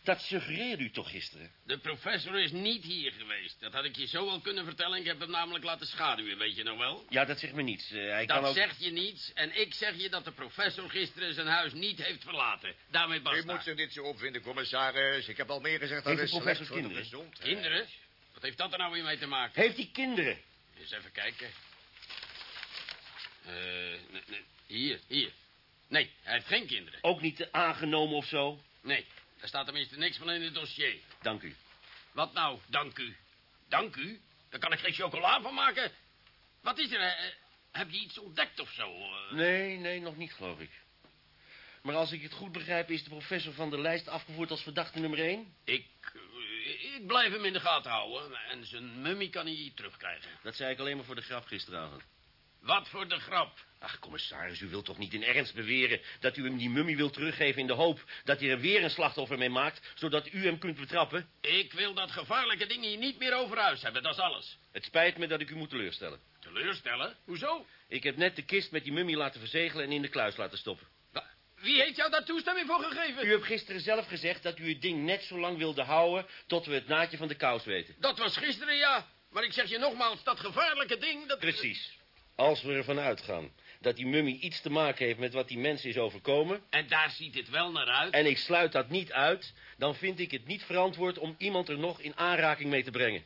S2: Dat suggereerde u toch gisteren?
S4: De professor is niet hier geweest. Dat had ik je zo wel kunnen vertellen. Ik heb hem namelijk laten schaduwen, weet je nog wel?
S2: Ja, dat zegt me niets. Eh, hij kan
S4: Dat
S2: ook...
S4: zegt je niets. En ik zeg je dat de professor gisteren zijn huis niet heeft verlaten. Daarmee
S8: U
S4: basta.
S8: moet zich niet zo opvinden, commissaris. Ik heb al meer gezegd dat
S2: de
S8: slecht
S2: professor
S8: voor de
S2: kinderen?
S8: gezondheid.
S4: Kinderen? Wat heeft dat er nou weer mee te maken?
S2: Heeft hij kinderen?
S4: Eens even kijken. Eh, nee, nee. Hier, hier. Nee, hij heeft geen kinderen.
S2: Ook niet aangenomen of zo?
S4: Nee, daar staat tenminste niks van in het dossier.
S2: Dank u.
S4: Wat nou, dank u? Dank u? Daar kan ik geen chocola van maken. Wat is er? eh, heb je iets ontdekt of zo? eh?
S2: Nee, nee, nog niet, geloof ik. Maar als ik het goed begrijp, is de professor van de lijst afgevoerd als verdachte nummer 1?
S4: Ik, eh, ik blijf hem in de gaten houden. En zijn mummie kan hij terugkrijgen.
S2: Dat zei ik alleen maar voor de grap gisteravond.
S4: Wat voor de grap.
S2: Ach, commissaris, u wilt toch niet in ernst beweren dat u hem die mummie wilt teruggeven in de hoop dat hij er weer een slachtoffer mee maakt, zodat u hem kunt betrappen?
S4: Ik wil dat gevaarlijke ding hier niet meer over huis hebben, dat is alles.
S2: Het spijt me dat ik u moet teleurstellen.
S4: Teleurstellen? Hoezo?
S2: Ik heb net de kist met die mummie laten verzegelen en in de kluis laten stoppen.
S4: Wie heeft jou daar toestemming voor gegeven?
S2: U hebt gisteren zelf gezegd dat u het ding net zo lang wilde houden tot we het naadje van de kous weten.
S4: Dat was gisteren, ja. Maar ik zeg je nogmaals, dat gevaarlijke ding, dat...
S2: Precies. Als we ervan uitgaan dat die mummie iets te maken heeft met wat die mensen is overkomen...
S4: En daar ziet het wel naar uit.
S2: en ik sluit dat niet uit... dan vind ik het niet verantwoord om iemand er nog in aanraking mee te brengen.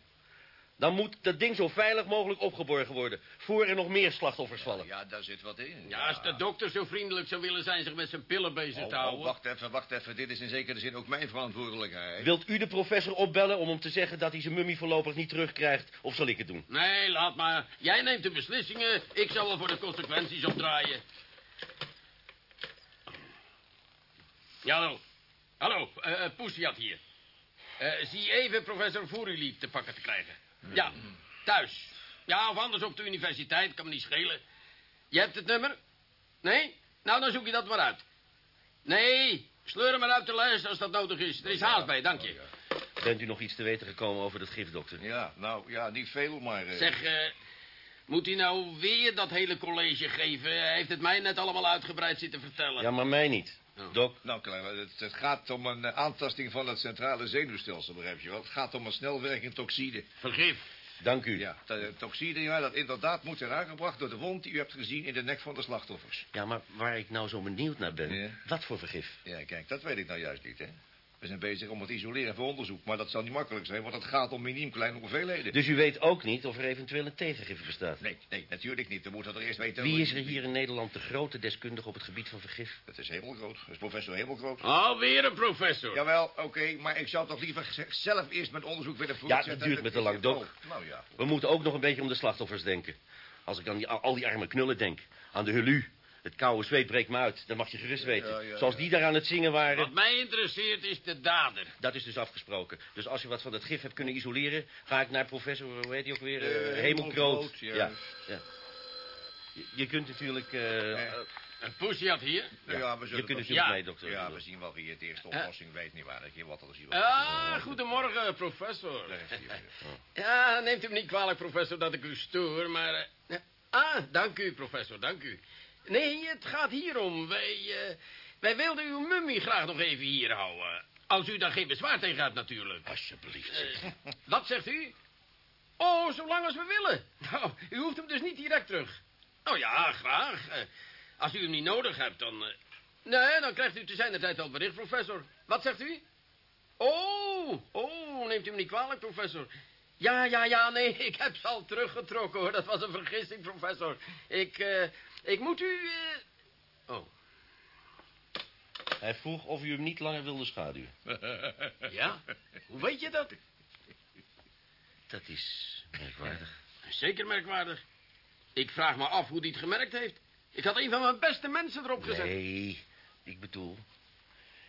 S2: Dan moet dat ding zo veilig mogelijk opgeborgen worden... voor er nog meer slachtoffers vallen.
S8: Ja, daar zit wat in.
S4: Ja, als de dokter zo vriendelijk zou willen zijn zich met zijn pillen bezig te
S8: Oh,
S4: houden.
S8: oh, wacht even, wacht even. Dit is in zekere zin ook mijn verantwoordelijkheid.
S2: Wilt u de professor opbellen om hem te zeggen dat hij zijn mummie voorlopig niet terugkrijgt... of zal ik het doen?
S4: Nee, laat maar. Jij neemt de beslissingen. Ik zal wel voor de consequenties opdraaien. Ja, hallo. Hallo, eh uh, Poesiat hier. Eh, zie even professor Voerilief te pakken te krijgen. Ja, thuis. Ja, of anders op de universiteit, kan me niet schelen. Je hebt het nummer? Nee? Nou, dan zoek je dat maar uit. Nee, sleur hem maar uit de lijst als dat nodig is. Er is haast bij, dank je.
S2: Bent u nog iets te weten gekomen over dat gif, dokter?
S8: Ja, nou, ja, niet veel, maar... eh,
S4: Zeg, eh, moet hij nou weer dat hele college geven? Hij heeft het mij net allemaal uitgebreid zitten vertellen.
S2: Ja, maar mij niet.
S4: Oh.
S2: Dok,
S8: Nou, klein, het, het gaat om een eh, aantasting van het centrale zenuwstelsel, begrijp je wel. Het gaat om een snelwerkend toxide.
S4: Vergif.
S2: dank u.
S8: Ja, dat toxide, ja, dat inderdaad moet zijn aangebracht door de wond die u hebt gezien in de nek van de slachtoffers.
S2: Ja, maar waar ik nou zo benieuwd naar ben...
S8: Ja.
S2: wat voor vergif?
S8: Ja, kijk, dat weet ik nou juist niet, hè. We zijn bezig om het te isoleren voor onderzoek, maar dat zal niet makkelijk zijn, want het gaat om miniem kleine hoeveelheden.
S2: Dus u weet ook niet of er eventueel een tegengif bestaat?
S8: Nee, nee, natuurlijk niet. We moeten er eerst weten...
S2: Wie is er hier in Nederland de grote deskundige op het gebied van vergif?
S8: Dat is Hemelgroot. Dat is professor Hemelgroot.
S4: Alweer een professor.
S8: Jawel, oké, maar ik zou toch liever zelf eerst mijn onderzoek willen
S2: Ja,
S8: voortzetten.
S2: dat duurt me te lang, Dok.
S8: Oh, Nou ja.
S2: We moeten ook nog een beetje om de slachtoffers denken. Als ik aan die, al die arme knullen denk. Aan de hulu. Het koude zweet breekt me uit, dat mag je gerust weten.
S8: Ja, ja,
S2: Zoals die daar aan het zingen waren.
S4: Wat mij interesseert is de dader.
S2: Dat is dus afgesproken. Dus als je wat van dat gif hebt kunnen isoleren... ga ik naar professor, hoe heet hij ook weer?
S8: Eh,
S2: Hemelkroot.
S8: Ja.
S2: Je, je kunt natuurlijk... eh,
S8: Eh.
S4: Een poesje had hier.
S8: Ja, ja, we
S2: je
S8: zullen
S2: kunt
S8: het
S4: Ja.
S2: mee, dokter.
S8: Ja, we zien wel wie het eerste oplossing weet, nietwaar? Dat je wat alles hier wat...
S4: Ah, goedemorgen, professor. Ja, neemt u me niet kwalijk, professor, dat ik u stoor, maar... ah, dank u, professor, dank u. Nee, het gaat hierom. Wij, eh, wij wilden uw mummie graag nog even hier houden. Als u daar geen bezwaar tegen hebt, natuurlijk.
S2: Alsjeblieft.
S4: Eh, wat zegt u? Oh, zolang als we willen. Nou, u hoeft hem dus niet direct terug. Oh ja, graag. Eh, als u hem niet nodig hebt, dan... Nee, dan krijgt u te zijn de tijd wel bericht, professor. Wat zegt u? Oh, oh, neemt u me niet kwalijk, professor. Ja, ja, ja, nee, ik heb ze al teruggetrokken, hoor. Dat was een vergissing, professor. Ik, eh, ik moet u... eh, Oh,
S2: Hij vroeg of u hem niet langer wilde schaduwen.
S4: ja? Hoe weet je dat?
S2: Dat is merkwaardig.
S4: Zeker merkwaardig. Ik vraag me af hoe hij het gemerkt heeft. Ik had een van mijn beste mensen erop gezet.
S2: Nee, ik bedoel...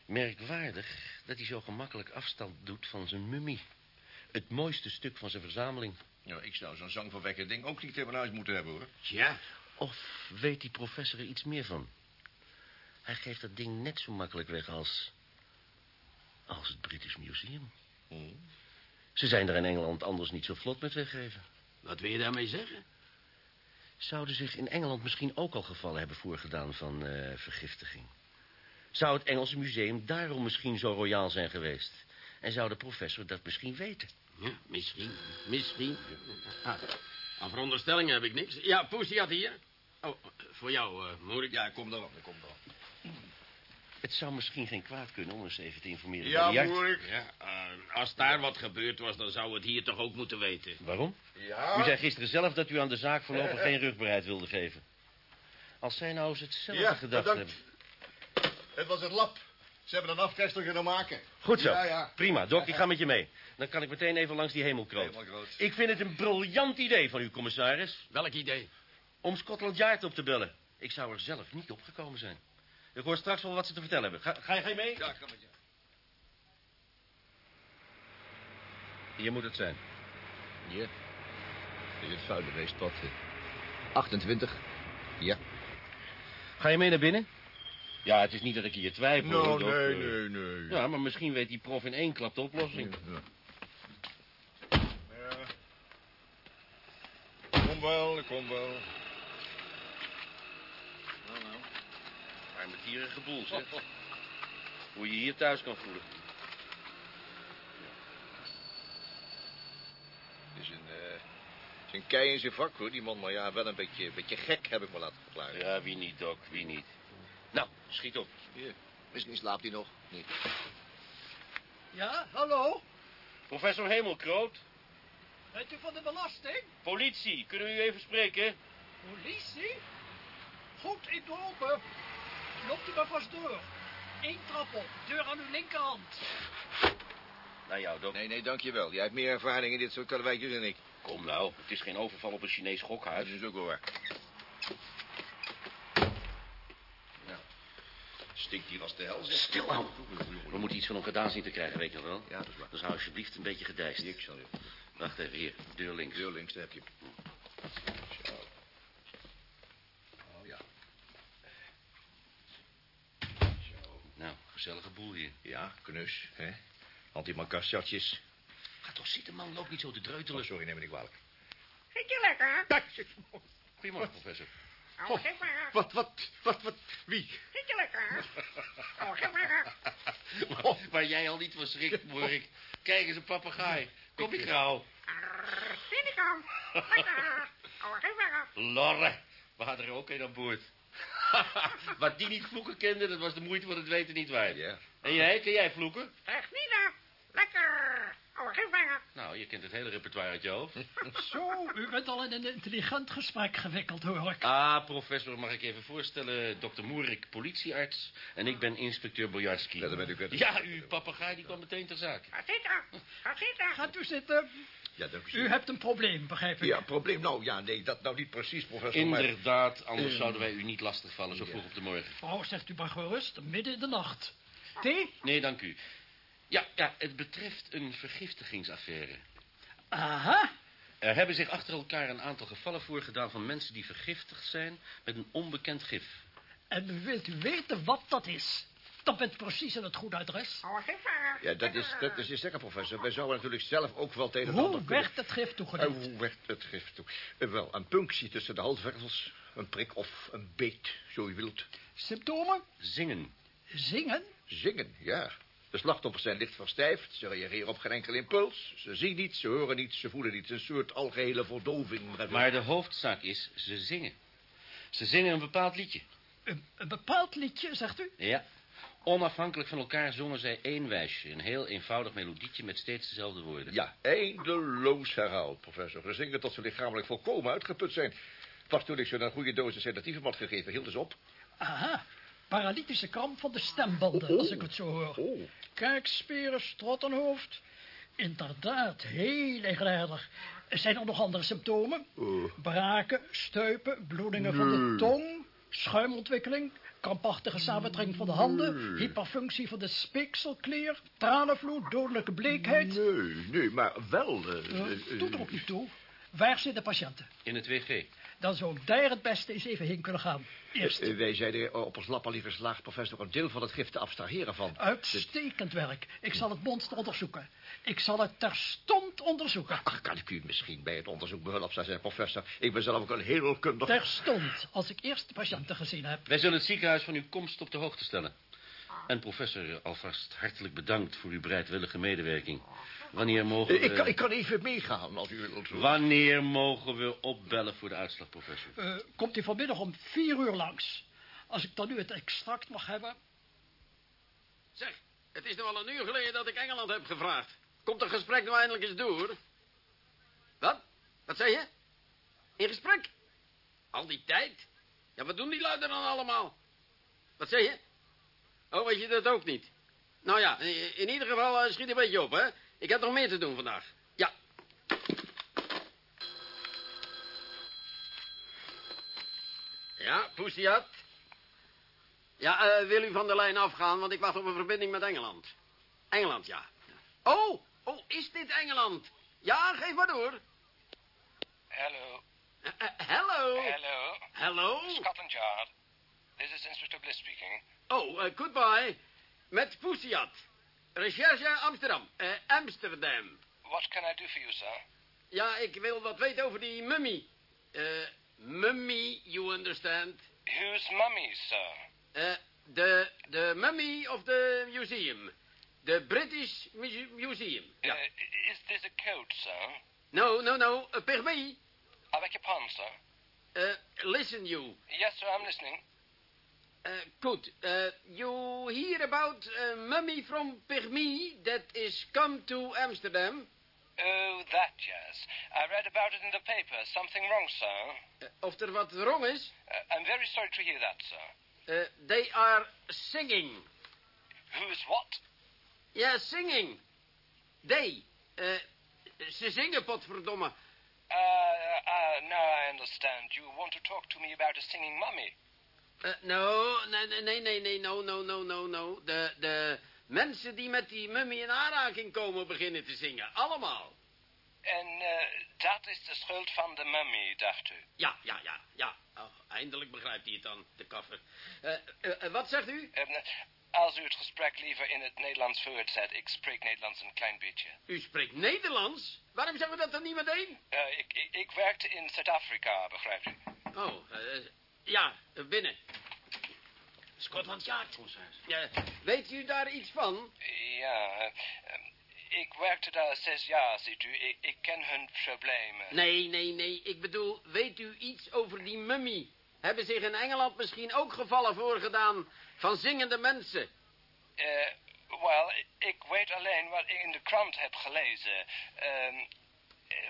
S2: merkwaardig dat hij zo gemakkelijk afstand doet van zijn mummie. Het mooiste stuk van zijn verzameling.
S8: Ja, ik zou zo'n zangverwekkend ding ook niet in mijn huis moeten hebben, hoor.
S4: Ja,
S2: Of weet die professor er iets meer van? Hij geeft dat ding net zo makkelijk weg als... als het British Museum.
S8: Hmm.
S2: Ze zijn er in Engeland anders niet zo vlot met weggeven.
S4: wat wil je daarmee zeggen?
S2: Zouden zich in Engeland misschien ook al gevallen hebben voorgedaan van eh, vergiftiging? Zou het Engelse museum daarom misschien zo royaal zijn geweest? En zou de professor dat misschien weten?
S4: Ja, misschien, misschien. Ah, aan veronderstellingen heb ik niks. Ja, Poesie had hier. Oh, voor jou, uh.
S8: Ja, kom dan op, kom dan.
S2: Het zou misschien geen kwaad kunnen om eens even te informeren.
S8: Ja, ik.
S4: Ja, eh, als daar wat gebeurd was, dan zou het hier toch ook moeten weten.
S2: Waarom?
S8: Ja?
S2: U zei gisteren zelf dat u aan de zaak voorlopig geen rugbaarheid wilde geven. Als zij nou eens hetzelfde
S8: Ja,
S2: gedacht
S8: bedankt.
S2: hebben.
S8: Het was het lab. Ze hebben een afkestel kunnen maken.
S2: Goed zo.
S8: Ja, ja.
S2: Prima. Doc, ik ga met je mee. Dan kan ik meteen even langs die hemelkroot.
S8: Hemelkroot.
S2: Ik vind het een briljant idee van u, commissaris.
S4: Welk idee?
S2: Om Scotland Yard op te bellen. Ik zou er zelf niet opgekomen zijn. Ik hoor straks wel wat ze te vertellen hebben. Ga, ga, je- ga je mee?
S8: Ja, ik ga met je.
S2: Hier moet het zijn.
S6: Hier. Dit is het vuile weespad. 28. Ja.
S2: Ga je mee naar binnen? Ja, het is niet dat ik hier twijfel.
S8: Nou, nee,
S2: Eh,
S8: nee, nee.
S2: Ja, maar misschien weet die prof in één klap de oplossing.
S8: Ja. Ja. Kom wel, kom wel.
S2: Nou, nou. Armetierige boel, zeg. Hoe je hier thuis kan voelen.
S8: Het is een, eh, het is een kei in zijn vak, hoor, die man. Maar ja, wel een beetje, beetje gek, heb ik me laten verklaren.
S2: Ja, wie niet, Doc, wie niet. Nou, schiet op.
S8: Hier. Misschien slaapt hij nog. Niet.
S9: Ja, hallo?
S2: Professor Hemelkroot,
S9: Bent u van de belasting?
S2: politie, kunnen we u even spreken?
S9: Politie? Goed, ik doe open. Loopt u maar vast door. Eén trap op, deur aan uw linkerhand.
S2: Naar jou, Doc.
S8: Nee, nee, dankjewel. Jij hebt meer ervaring in dit soort karweitjes dan ik.
S2: Kom nou, het is geen overval op een Chinees
S8: Dat
S2: gokhuis.
S8: is ook wel waar.
S6: Stinkt hier als de hel, zeg.
S2: Stil nou. We moeten iets van hem gedaan zien te krijgen, weet je nog wel?
S6: Ja, dat is waar.
S2: Dus hou alsjeblieft een beetje gedijst.
S6: Ik zal je.
S2: Wacht even, hier, deur links.
S6: Deur links, daar heb je. Zo. Oh ja. Zo.
S2: Nou, gezellige boel hier.
S6: Ja, knus, hè? Antimacassatjes.
S2: Ga toch zitten, man. Loop niet zo te
S6: Oh,
S2: dreutelen.
S6: sorry, neem me niet kwalijk.
S10: Vind je lekker?
S2: Goedemorgen, professor.
S10: Oh, geef maar.
S6: Wat, wat, wat, wat, wie?
S10: Vind je lekker? Oh, geef maar.
S2: Waar, jij al niet van schrikt, Morik. Kijk eens, een papegaai. Kom je gauw.
S10: Vind ik. Oh, maar.
S2: Lorre. We hadden er ook een aan boord. Wat die niet vloeken kende, dat was de moeite van het weten niet waard.
S6: Ja.
S2: En jij, ken jij vloeken?
S10: Echt niet, hè? Lekker. Oh, Oh.
S2: Nou, je kent het hele repertoire uit je hoofd.
S9: Zo, u bent al in een intelligent gesprek gewikkeld, hoor ik.
S2: Ah, professor, mag ik even voorstellen. Dokter Moerik, politiearts. En ik ben inspecteur Bojarski.
S8: Ja, ben ik.
S2: Ja, uw papegaai die kwam meteen ter zake.
S10: Ga zitten. Ga zitten.
S9: Gaat u zitten.
S8: Ja, dank
S9: U hebt een probleem, begrijp ik.
S8: Ja, probleem. Nou, ja, nee, dat nou niet precies, professor. maar-
S2: Inderdaad, anders zouden wij u niet lastigvallen zo vroeg op de morgen.
S9: Vrouw, zegt u maar gerust, midden in de nacht. Thee?
S2: Nee, dank u. Ja, ja, het betreft een vergiftigingsaffaire.
S9: Aha.
S2: Er hebben zich achter elkaar een aantal gevallen voorgedaan van mensen die vergiftigd zijn met een onbekend gif.
S9: En wilt u weten wat dat is? Dan bent u precies aan het goede adres.
S10: Oh.
S8: Ja, dat is, dat is zeggen, professor. Wij zouden natuurlijk zelf ook wel het een en ander
S9: Hoe
S8: kunnen-
S9: werd het gif
S8: Eh,
S9: toegediend?
S8: hoe werd het gif toe? Eh, wel, een punctie tussen de halswervels, een prik of een beet, zo u wilt.
S9: Symptomen?
S2: Zingen.
S9: Zingen?
S8: Zingen, ja. De slachtoffers zijn licht verstijfd, ze reageren op geen enkel impuls. Ze zien niets, ze horen niets, ze voelen niets. Een soort algehele verdoving.
S2: Maar de hoofdzaak is, ze zingen. Ze zingen een bepaald liedje.
S9: Een, een bepaald liedje, zegt u?
S2: Ja. Onafhankelijk van elkaar zongen zij één wijsje. Een heel eenvoudig melodietje met steeds dezelfde woorden.
S8: Ja, eindeloos herhaald, professor. Ze zingen tot ze lichamelijk volkomen uitgeput zijn. Pas toen ik ze een goede dosis sedatief had gegeven, hielden ze op.
S9: Aha. Paralytische kramp van de stembanden, als ik het zo hoor.
S8: Oh,
S9: Kijkspieren, strottenhoofd. Inderdaad, heel eigenaardig. Zijn er nog andere symptomen?
S8: Oh.
S9: Braken, steupen, bloedingen van de tong, schuimontwikkeling, krampachtige samentrekking van de handen, hyperfunctie van de speekselklier, tranenvloed, dodelijke bleekheid.
S8: nee, nee, maar wel... eh,
S9: Uh,
S8: eh, eh,
S9: doet er ook niet toe. Waar zitten de patiënten?
S2: In het WG.
S9: Dan zou ik daar het beste eens even heen kunnen gaan. Eerst.
S8: eh, wij zeiden op ons lappa liever professor, een deel van het gif te abstraheren van.
S9: Uitstekend werk. Ik zal het monster onderzoeken. Ik zal het terstond onderzoeken.
S8: Ach, kan ik u misschien bij het onderzoek behulp zijn, professor? Ik ben zelf ook een heel kundig...
S9: Terstond, als ik eerst de patiënten gezien heb.
S2: Wij zullen het ziekenhuis van uw komst op de hoogte stellen. En professor, alvast hartelijk bedankt voor uw bereidwillige medewerking. Wanneer mogen
S8: Eh,
S2: we...
S8: Ik kan, ik kan even meegaan, als u wilt.
S2: Wanneer mogen we opbellen voor de uitslag, professor?
S9: Eh, komt u vanmiddag om vier uur langs. Als ik dan nu het extract mag hebben.
S4: Zeg, het is nu al een uur geleden dat ik Engeland heb gevraagd. Komt het gesprek nou eindelijk eens door? Wat? Wat zei je? In gesprek? Al die tijd? Ja, wat doen die lui er dan allemaal? Wat zei je? Oh, weet je dat ook niet? Nou ja, in, ieder geval eh, schiet een beetje op, hè? Ik heb nog meer te doen vandaag. Ja. Ja, Poesiat. Ja, eh, wil u van de lijn afgaan, want ik wacht op een verbinding met Engeland. Engeland, ja. Oh, oh, is dit Engeland? Ja, geef maar door.
S11: Hello.
S4: Eh, hello.
S11: Hello.
S4: Hello.
S11: Scotland Yard. This is Inspector Bliss speaking.
S4: Oh, eh, goodbye. Met Poesiat. Recherche Amsterdam. Eh, Amsterdam.
S11: What can I do for you, sir?
S4: Ja, ik wil wat weten over die mummy. Eh, mummy, you understand?
S11: Whose mummy, sir?
S4: Eh, de, de mummy of the museum. De British Muse- Museum. Ja.
S11: Uh, is this a code, sir?
S4: No, no, no. Uh, permis.
S11: I beg your pardon, sir.
S4: Uh, listen, you.
S11: Yes, sir, I'm listening.
S4: Uh, good. Uh, you hear about a mummy from Permis that is come to Amsterdam?
S11: Oh, that, yes. I read about it in the paper. Something wrong, sir?
S4: Uh, of er wat wrong is?
S11: Uh, I'm very sorry to hear that, sir.
S4: Uh, they are singing.
S11: Who's what?
S4: Ja, singing. They. Uh, ze zingen, potverdomme.
S11: Uh, uh, now I understand. You want to talk to me about a singing mummy?
S4: Uh, no, nee, nee, nee, nee, nee, no, no, no, no, no. De, de mensen die met die mummy in aanraking komen beginnen te zingen. Allemaal.
S11: En uh, dat is de schuld van de mummy, dacht u?
S4: Ja, ja, ja, ja. Oh, eindelijk begrijpt hij het dan, de kaffer. Uh, wat zegt u?
S11: Als u het gesprek liever in het Nederlands voortzet. Ik spreek Nederlands een klein beetje.
S4: U spreekt Nederlands? Waarom zeggen we dat dan niet meteen?
S11: Ik, ik, ik werkte in Zuid-Afrika, begrijpt u?
S4: Oh, uh, ja, binnen. Scotland Yard. Ja, weet u daar iets van?
S11: Ja, uh, ik werkte daar zes jaar, ziet u. Ik, ik ken hun problemen.
S4: Nee, nee, nee. Ik bedoel, weet u iets over die mummy? Hebben zich in Engeland misschien ook gevallen voorgedaan van zingende mensen?
S11: Uh, Wel, ik weet alleen wat ik in de krant heb gelezen. Ehm,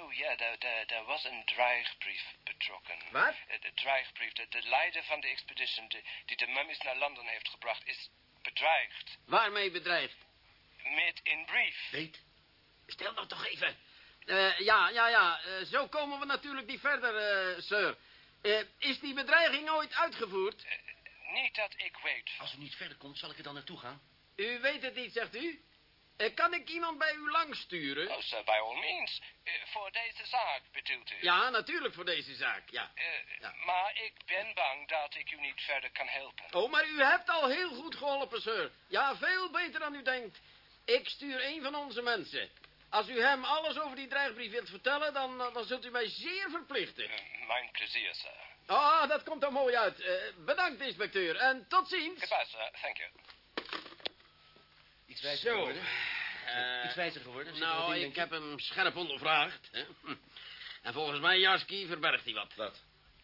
S11: oh ja, daar, daar, daar was een dreigbrief betrokken.
S8: Wat?
S11: Eh, De dreigbrief, de, de leider van de expedition die, die de mummies naar Londen heeft gebracht, is bedreigd.
S4: Waarmee bedreigd?
S11: Met een brief.
S4: Weet. Stel nou toch even. Eh, ja, ja, ja. eh, zo komen we natuurlijk niet verder, eh, sir. Eh, is die bedreiging ooit uitgevoerd?
S11: Niet dat ik weet.
S2: Als u niet verder komt, zal ik er dan naartoe gaan?
S4: U weet het niet, zegt u? Eh, kan ik iemand bij u langsturen?
S11: Oh, sir, by all means. Eh, voor deze zaak, bedoelt u?
S4: Ja, natuurlijk voor deze zaak, ja.
S11: Eh, Maar ik ben bang dat ik u niet verder kan helpen.
S4: Oh, maar u hebt al heel goed geholpen, sir. Ja, veel beter dan u denkt. Ik stuur een van onze mensen. Als u hem alles over die dreigbrief wilt vertellen, dan, dan zult u mij zeer verplichten.
S11: Mijn plezier, sir.
S4: Ah, dat komt er mooi uit. Bedankt, inspecteur. En tot ziens.
S11: Goodbye, sir. Thank you.
S2: Iets wijzer
S4: Zo.
S2: geworden?
S4: Eh,
S2: Iets wijzer geworden?
S4: Nou,
S2: in,
S4: ik heb hem scherp ondervraagd. Hè? Hm. En volgens mij, Jaski, verbergt hij wat.
S2: Wat?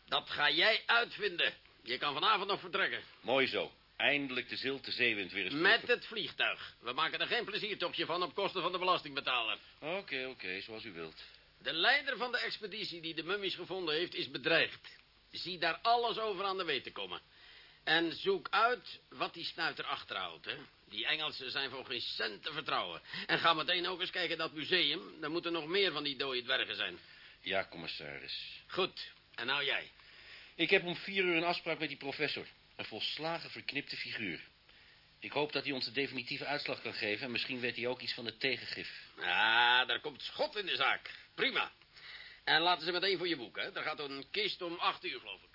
S4: Dat ga jij uitvinden. Je kan vanavond nog vertrekken.
S2: Mooi zo. Eindelijk de zilte zeewind weer eens
S4: Met het vliegtuig. We maken er geen pleziertochtje van op kosten van de belastingbetaler.
S2: Oké, oké, zoals u wilt.
S4: De leider van de expeditie die de mummies gevonden heeft, is bedreigd. Zie daar alles over aan de weet te komen. En zoek uit wat die snuiter achterhoudt, hè. Die Engelsen zijn voor geen cent te vertrouwen. En ga meteen ook eens kijken dat museum. Daar moeten nog meer van die dode dwergen zijn.
S2: Ja, commissaris.
S4: Goed. En nou jij.
S2: Ik heb om vier uur een afspraak met die professor. Een volslagen verknipte figuur. Ik hoop dat hij ons de definitieve uitslag kan geven... en misschien weet hij ook iets van het tegengif.
S4: Ah, daar komt schot in de zaak. Prima. En laten ze meteen voor je boeken, hè. Daar gaat een kist om acht uur, geloof ik.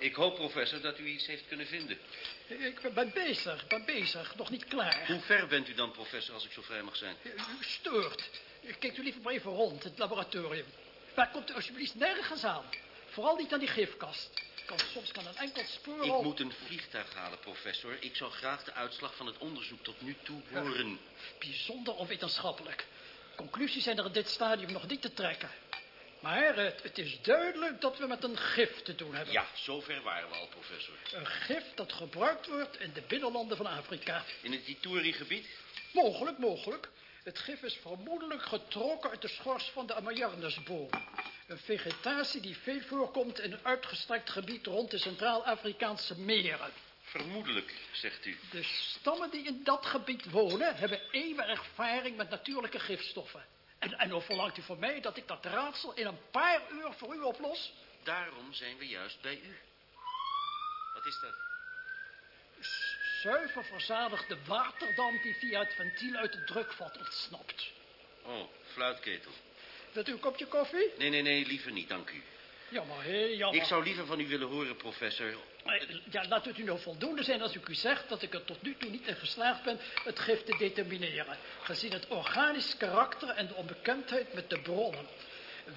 S2: Ik hoop, professor, dat u iets heeft kunnen vinden.
S9: Ik ben bezig, ben bezig. Nog niet klaar.
S2: Hoe ver bent u dan, professor, als ik zo vrij mag zijn?
S9: U stoort. Kijkt u liever maar even rond, het laboratorium. Maar komt u alsjeblieft nergens aan. Vooral niet aan die gifkast. Kan, soms kan een enkel spoor...
S2: Ik
S9: op-
S2: moet een vliegtuig halen, professor. Ik zou graag de uitslag van het onderzoek tot nu toe horen.
S9: Bijzonder onwetenschappelijk. Conclusies zijn er in dit stadium nog niet te trekken. Maar het, het is duidelijk dat we met een gif te doen hebben.
S2: Ja, zover waren we al, professor.
S9: Een gif dat gebruikt wordt in de binnenlanden van Afrika.
S2: In het Ituri-gebied?
S9: Mogelijk, mogelijk. Het gif is vermoedelijk getrokken uit de schors van de Amarjardusboom. Een vegetatie die veel voorkomt in een uitgestrekt gebied rond de Centraal-Afrikaanse meren.
S2: Vermoedelijk, zegt u.
S9: De stammen die in dat gebied wonen hebben eeuwen ervaring met natuurlijke gifstoffen. En, en hoe verlangt u van mij dat ik dat raadsel in een paar uur voor u oplos?
S2: Daarom zijn we juist bij u. Wat is dat?
S9: Zuiver verzadigde waterdamp die via het ventiel uit het drukvat ontsnapt.
S2: Oh, fluitketel.
S9: Wilt u een kopje koffie?
S2: Nee, nee, nee, liever niet, dank u.
S9: Jammer, hé, jammer.
S2: Ik zou liever van u willen horen, professor.
S9: Eh, Ja, laat het u nou voldoende zijn als ik u zeg dat ik er tot nu toe niet in geslaagd ben het gif te determineren. Gezien het organisch karakter en de onbekendheid met de bronnen.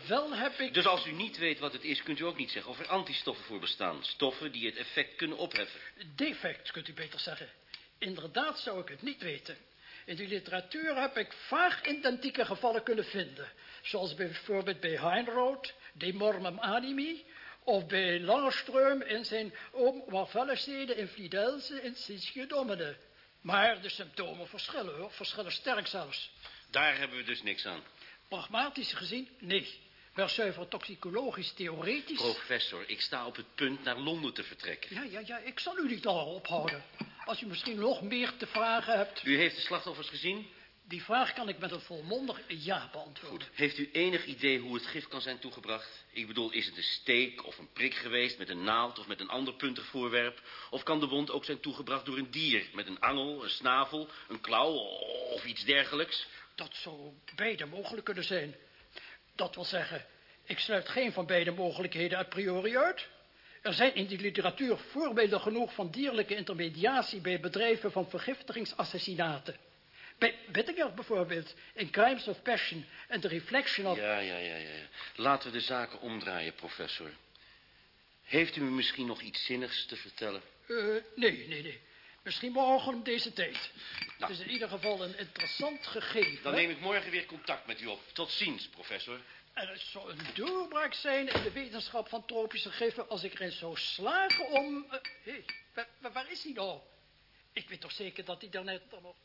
S9: Wel heb ik...
S2: Dus als u niet weet wat het is, kunt u ook niet zeggen of er antistoffen voor bestaan. Stoffen die het effect kunnen opheffen.
S9: Defect, kunt u beter zeggen. Inderdaad zou ik het niet weten. In de literatuur heb ik vaag identieke gevallen kunnen vinden. Zoals bijvoorbeeld bij Heinroth, De Mormum Animi... of bij Langerström in zijn Oom Marvellestede in Fidelse in Sinsje Domine. Maar de symptomen verschillen, hoor. Verschillen sterk zelfs.
S2: Daar hebben we dus niks aan.
S9: Pragmatisch gezien, nee. Maar zuiver toxicologisch theoretisch...
S2: Professor, ik sta op het punt naar Londen te vertrekken.
S9: Ja, ja, ja, ik zal u niet langer ophouden. Als u misschien nog meer te vragen hebt...
S2: U heeft de slachtoffers gezien?
S9: Die vraag kan ik met een volmondig ja beantwoorden.
S2: Heeft u enig idee hoe het gif kan zijn toegebracht? Ik bedoel, is het een steek of een prik geweest met een naald of met een ander puntig voorwerp? Of kan de wond ook zijn toegebracht door een dier met een angel, een snavel, een klauw of iets dergelijks?
S9: Dat zou beide mogelijk kunnen zijn. Dat wil zeggen, ik sluit geen van beide mogelijkheden a priori uit. Er zijn in de literatuur voorbeelden genoeg van dierlijke intermediatie bij bedrijven van vergiftigingsassassinaten. Bij Bittinger bijvoorbeeld, in Crimes of Passion en The Reflection of...
S2: Ja, ja, ja, ja. Laten we de zaken omdraaien, professor. Heeft u me misschien nog iets zinnigs te vertellen?
S9: Eh, nee, nee, nee. Misschien morgen om deze tijd. Het is in ieder geval een interessant gegeven.
S2: Dan neem ik morgen weer contact met u op. Tot ziens, professor.
S9: En het zou een doorbraak zijn in de wetenschap van tropische giffen als ik erin zou slagen om... Hé, hey, waar, is hij nou? Ik weet toch zeker dat hij daarnet nog...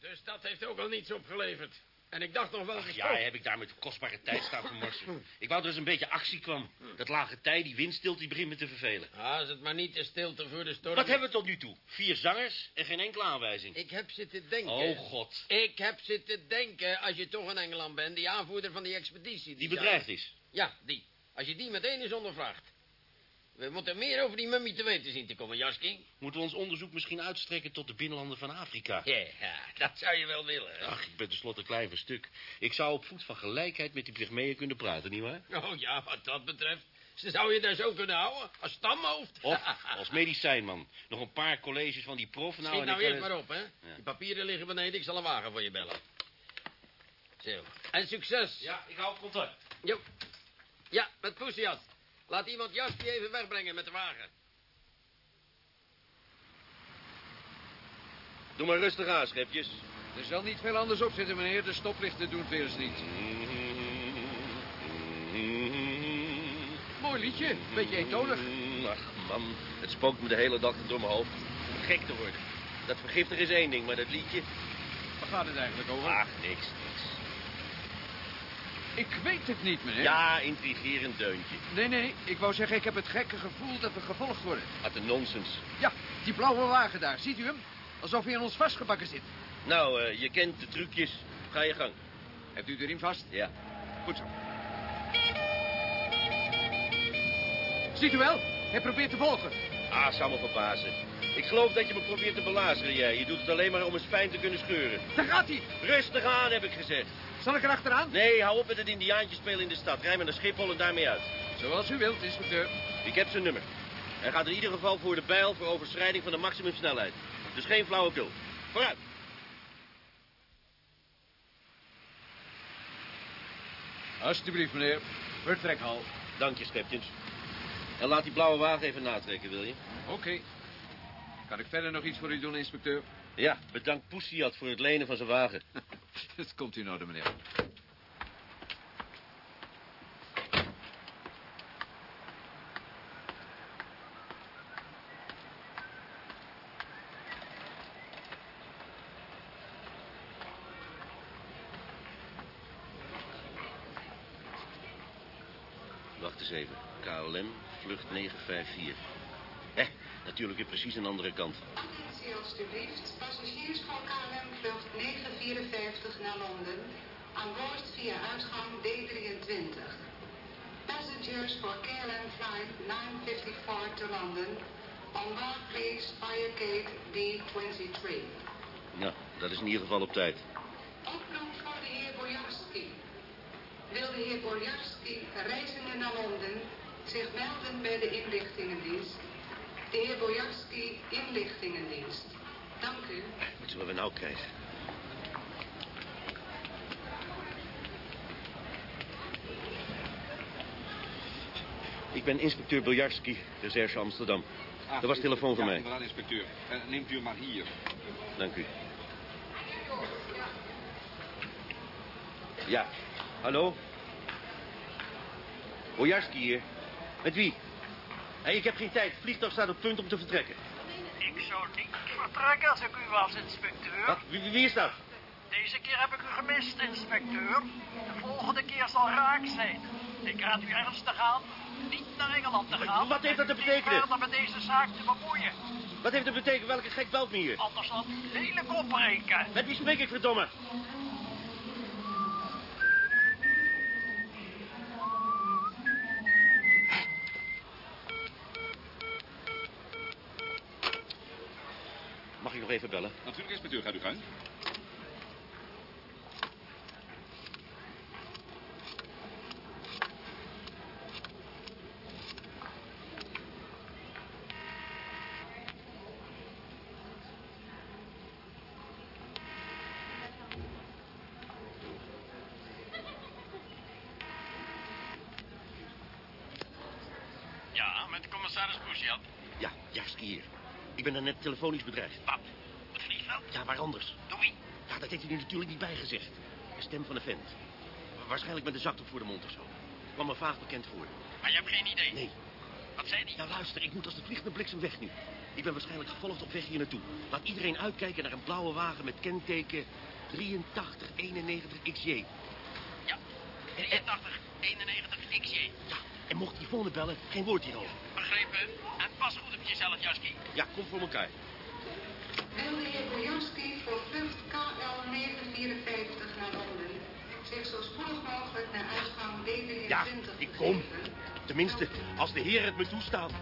S4: Dus dat heeft ook al niets opgeleverd. En ik dacht nog wel...
S2: Ach ja, heb ik daar met kostbare tijd staan vermorsen. Ik wou dat er eens een beetje actie kwam. Dat lage tij, die windstilte, die begint me te vervelen.
S4: Ah, als het maar niet de stilte voor de storm...
S2: Wat hebben we tot nu toe? Vier zangers en geen enkele aanwijzing.
S4: Ik heb zitten denken...
S2: Oh, God.
S4: Ik heb zitten denken, als je toch in Engeland bent... die aanvoerder van die expeditie...
S2: Die bedreigd is.
S4: Ja, die. Als je die meteen eens ondervraagt. We moeten meer over die mummie te weten zien te komen, Jaski.
S2: Moeten we ons onderzoek misschien uitstrekken tot de binnenlanden van Afrika?
S4: Ja, dat zou je wel willen. hè?
S2: Ach, ik ben tenslotte klein voor stuk. Ik zou op voet van gelijkheid met die pygmeeën kunnen praten, nietwaar?
S4: Oh ja, wat dat betreft. Ze zou je daar zo kunnen houden, als stamhoofd.
S2: Of als medicijnman. Nog een paar colleges van die prof. Nou,
S4: Schiet
S2: en
S4: nou eerst maar op, hè.
S2: Ja.
S4: Die papieren liggen beneden, ik zal een wagen voor je bellen. Zo. En succes.
S2: Ja, ik hou contact.
S4: Jo. Ja, met Poesiat. Laat iemand Jaski even wegbrengen met de wagen.
S2: Doe maar rustig aan, schepjes.
S12: Er zal niet veel anders op zitten, meneer. De stoplichten doen het weer eens niet. Mooi liedje. Beetje eentonig.
S2: Ach, man. Het spookt me de hele dag door mijn hoofd. Om gek te worden. Dat vergiftig is één ding, maar dat liedje...
S12: Waar gaat het eigenlijk over?
S2: Ach, niks.
S12: Ik weet het niet, meneer.
S2: Ja, intrigerend deuntje.
S12: Nee, nee. Ik wou zeggen, ik heb het gekke gevoel dat we gevolgd worden.
S2: Wat een nonsens.
S12: Ja, die blauwe wagen daar. Ziet u hem? Alsof hij in ons vastgebakken zit.
S2: Nou, eh, je kent de trucjes. Ga je gang.
S12: Hebt u de riem vast?
S2: Ja.
S12: Goed zo. Ziet u wel? Hij probeert te volgen.
S2: Ah, zou me verbazen. Ik geloof dat je me probeert te belazeren, jij. Je doet het alleen maar om een spijn te kunnen scheuren.
S12: Daar gaat hij.
S2: Rustig aan, heb ik gezegd.
S12: Zal ik er achteraan?
S2: Nee, hou op met het indiaantje spelen in de stad. Rij maar naar Schiphol en daarmee uit.
S12: Zoals u wilt, inspecteur.
S2: Ik heb zijn nummer. Hij gaat in ieder geval voor de bijl voor overschrijding van de maximumsnelheid. Dus geen flauwekul. Vooruit.
S12: Alsjeblieft, meneer. Vertrekhal.
S2: Dank je, schepjes. En laat die blauwe wagen even natrekken, wil je?
S12: Oké. Kan ik verder nog iets voor u doen, inspecteur?
S2: Ja, bedankt Poesiat voor het lenen van zijn wagen.
S12: Het komt in orde, meneer.
S2: Wacht eens even. KLM, vlucht 954. Natuurlijk weer precies een andere kant.
S13: Attentie alstublieft. Passagiers van KLM vlucht 954 naar Londen. Aan boord via uitgang D23. Passengers for KLM flight 954 to London. On board please via gate D23.
S2: Nou, dat is in ieder geval op tijd.
S13: Oproep voor de heer Bojarski. Wil de heer Bojarski, reizende naar Londen, zich melden bij de inlichtingendienst? De heer Bojarski, inlichtingendienst. Dank u.
S2: Wat zullen we nou krijgen? Ik ben inspecteur Biljarski, recherche Amsterdam.
S5: Ah,
S2: Dat was telefoon van
S5: ja,
S2: mij.
S5: inderdaad, inspecteur. Eh, neemt u hem maar hier.
S2: Dank u. Ja, hallo? Bojarski hier. Met wie? Ik heb geen tijd. Het vliegtuig staat op punt om te vertrekken.
S9: Ik zou niet vertrekken als ik u was, inspecteur.
S2: Wat? Wie, wie is dat?
S9: Deze keer heb ik u gemist, inspecteur. De volgende keer zal raak zijn. Ik raad u ernstig aan niet naar Engeland te gaan.
S2: wat heeft dat te betekenen?
S9: Verder met deze zaak te bemoeien.
S2: Wat heeft dat betekend? Welke gek belt me hier?
S9: Anders zal u hele kop breken.
S2: Met wie spreek ik, verdomme? Nog even bellen?
S5: Natuurlijk, inspecteur, gaat u gang.
S4: Ja, met de commissaris Poesiat.
S2: Ja, juist hier. Ik ben daarnet telefonisch bedreigd.
S4: Wat? Het vliegveld?
S2: Ja, waar anders?
S4: Doe wie?
S2: Ja, dat heeft hij er natuurlijk niet bij gezegd. De stem van de vent. waarschijnlijk met een zakdoek voor de mond of zo. Kwam me vaag bekend voor.
S4: Maar je hebt geen idee?
S2: Nee.
S4: Wat zei die?
S2: Nou, luister, ik moet als de vliegende bliksem weg nu. Ik ben waarschijnlijk gevolgd op weg hier naartoe. Laat iedereen uitkijken naar een blauwe wagen met kenteken 8391 XJ.
S4: Ja, 83, 91 XJ.
S2: Ja, en mocht die volgende bellen, geen woord hierover.
S4: Begrepen? En pas goed op jezelf, Jaski.
S2: Ja, kom voor elkaar.
S13: Wil de heer Bojanski voor vlucht KL 954 naar Londen zich zo spoedig mogelijk naar uitgang D23
S2: Ja, ik kom. Tenminste, als de heer het me toestaat.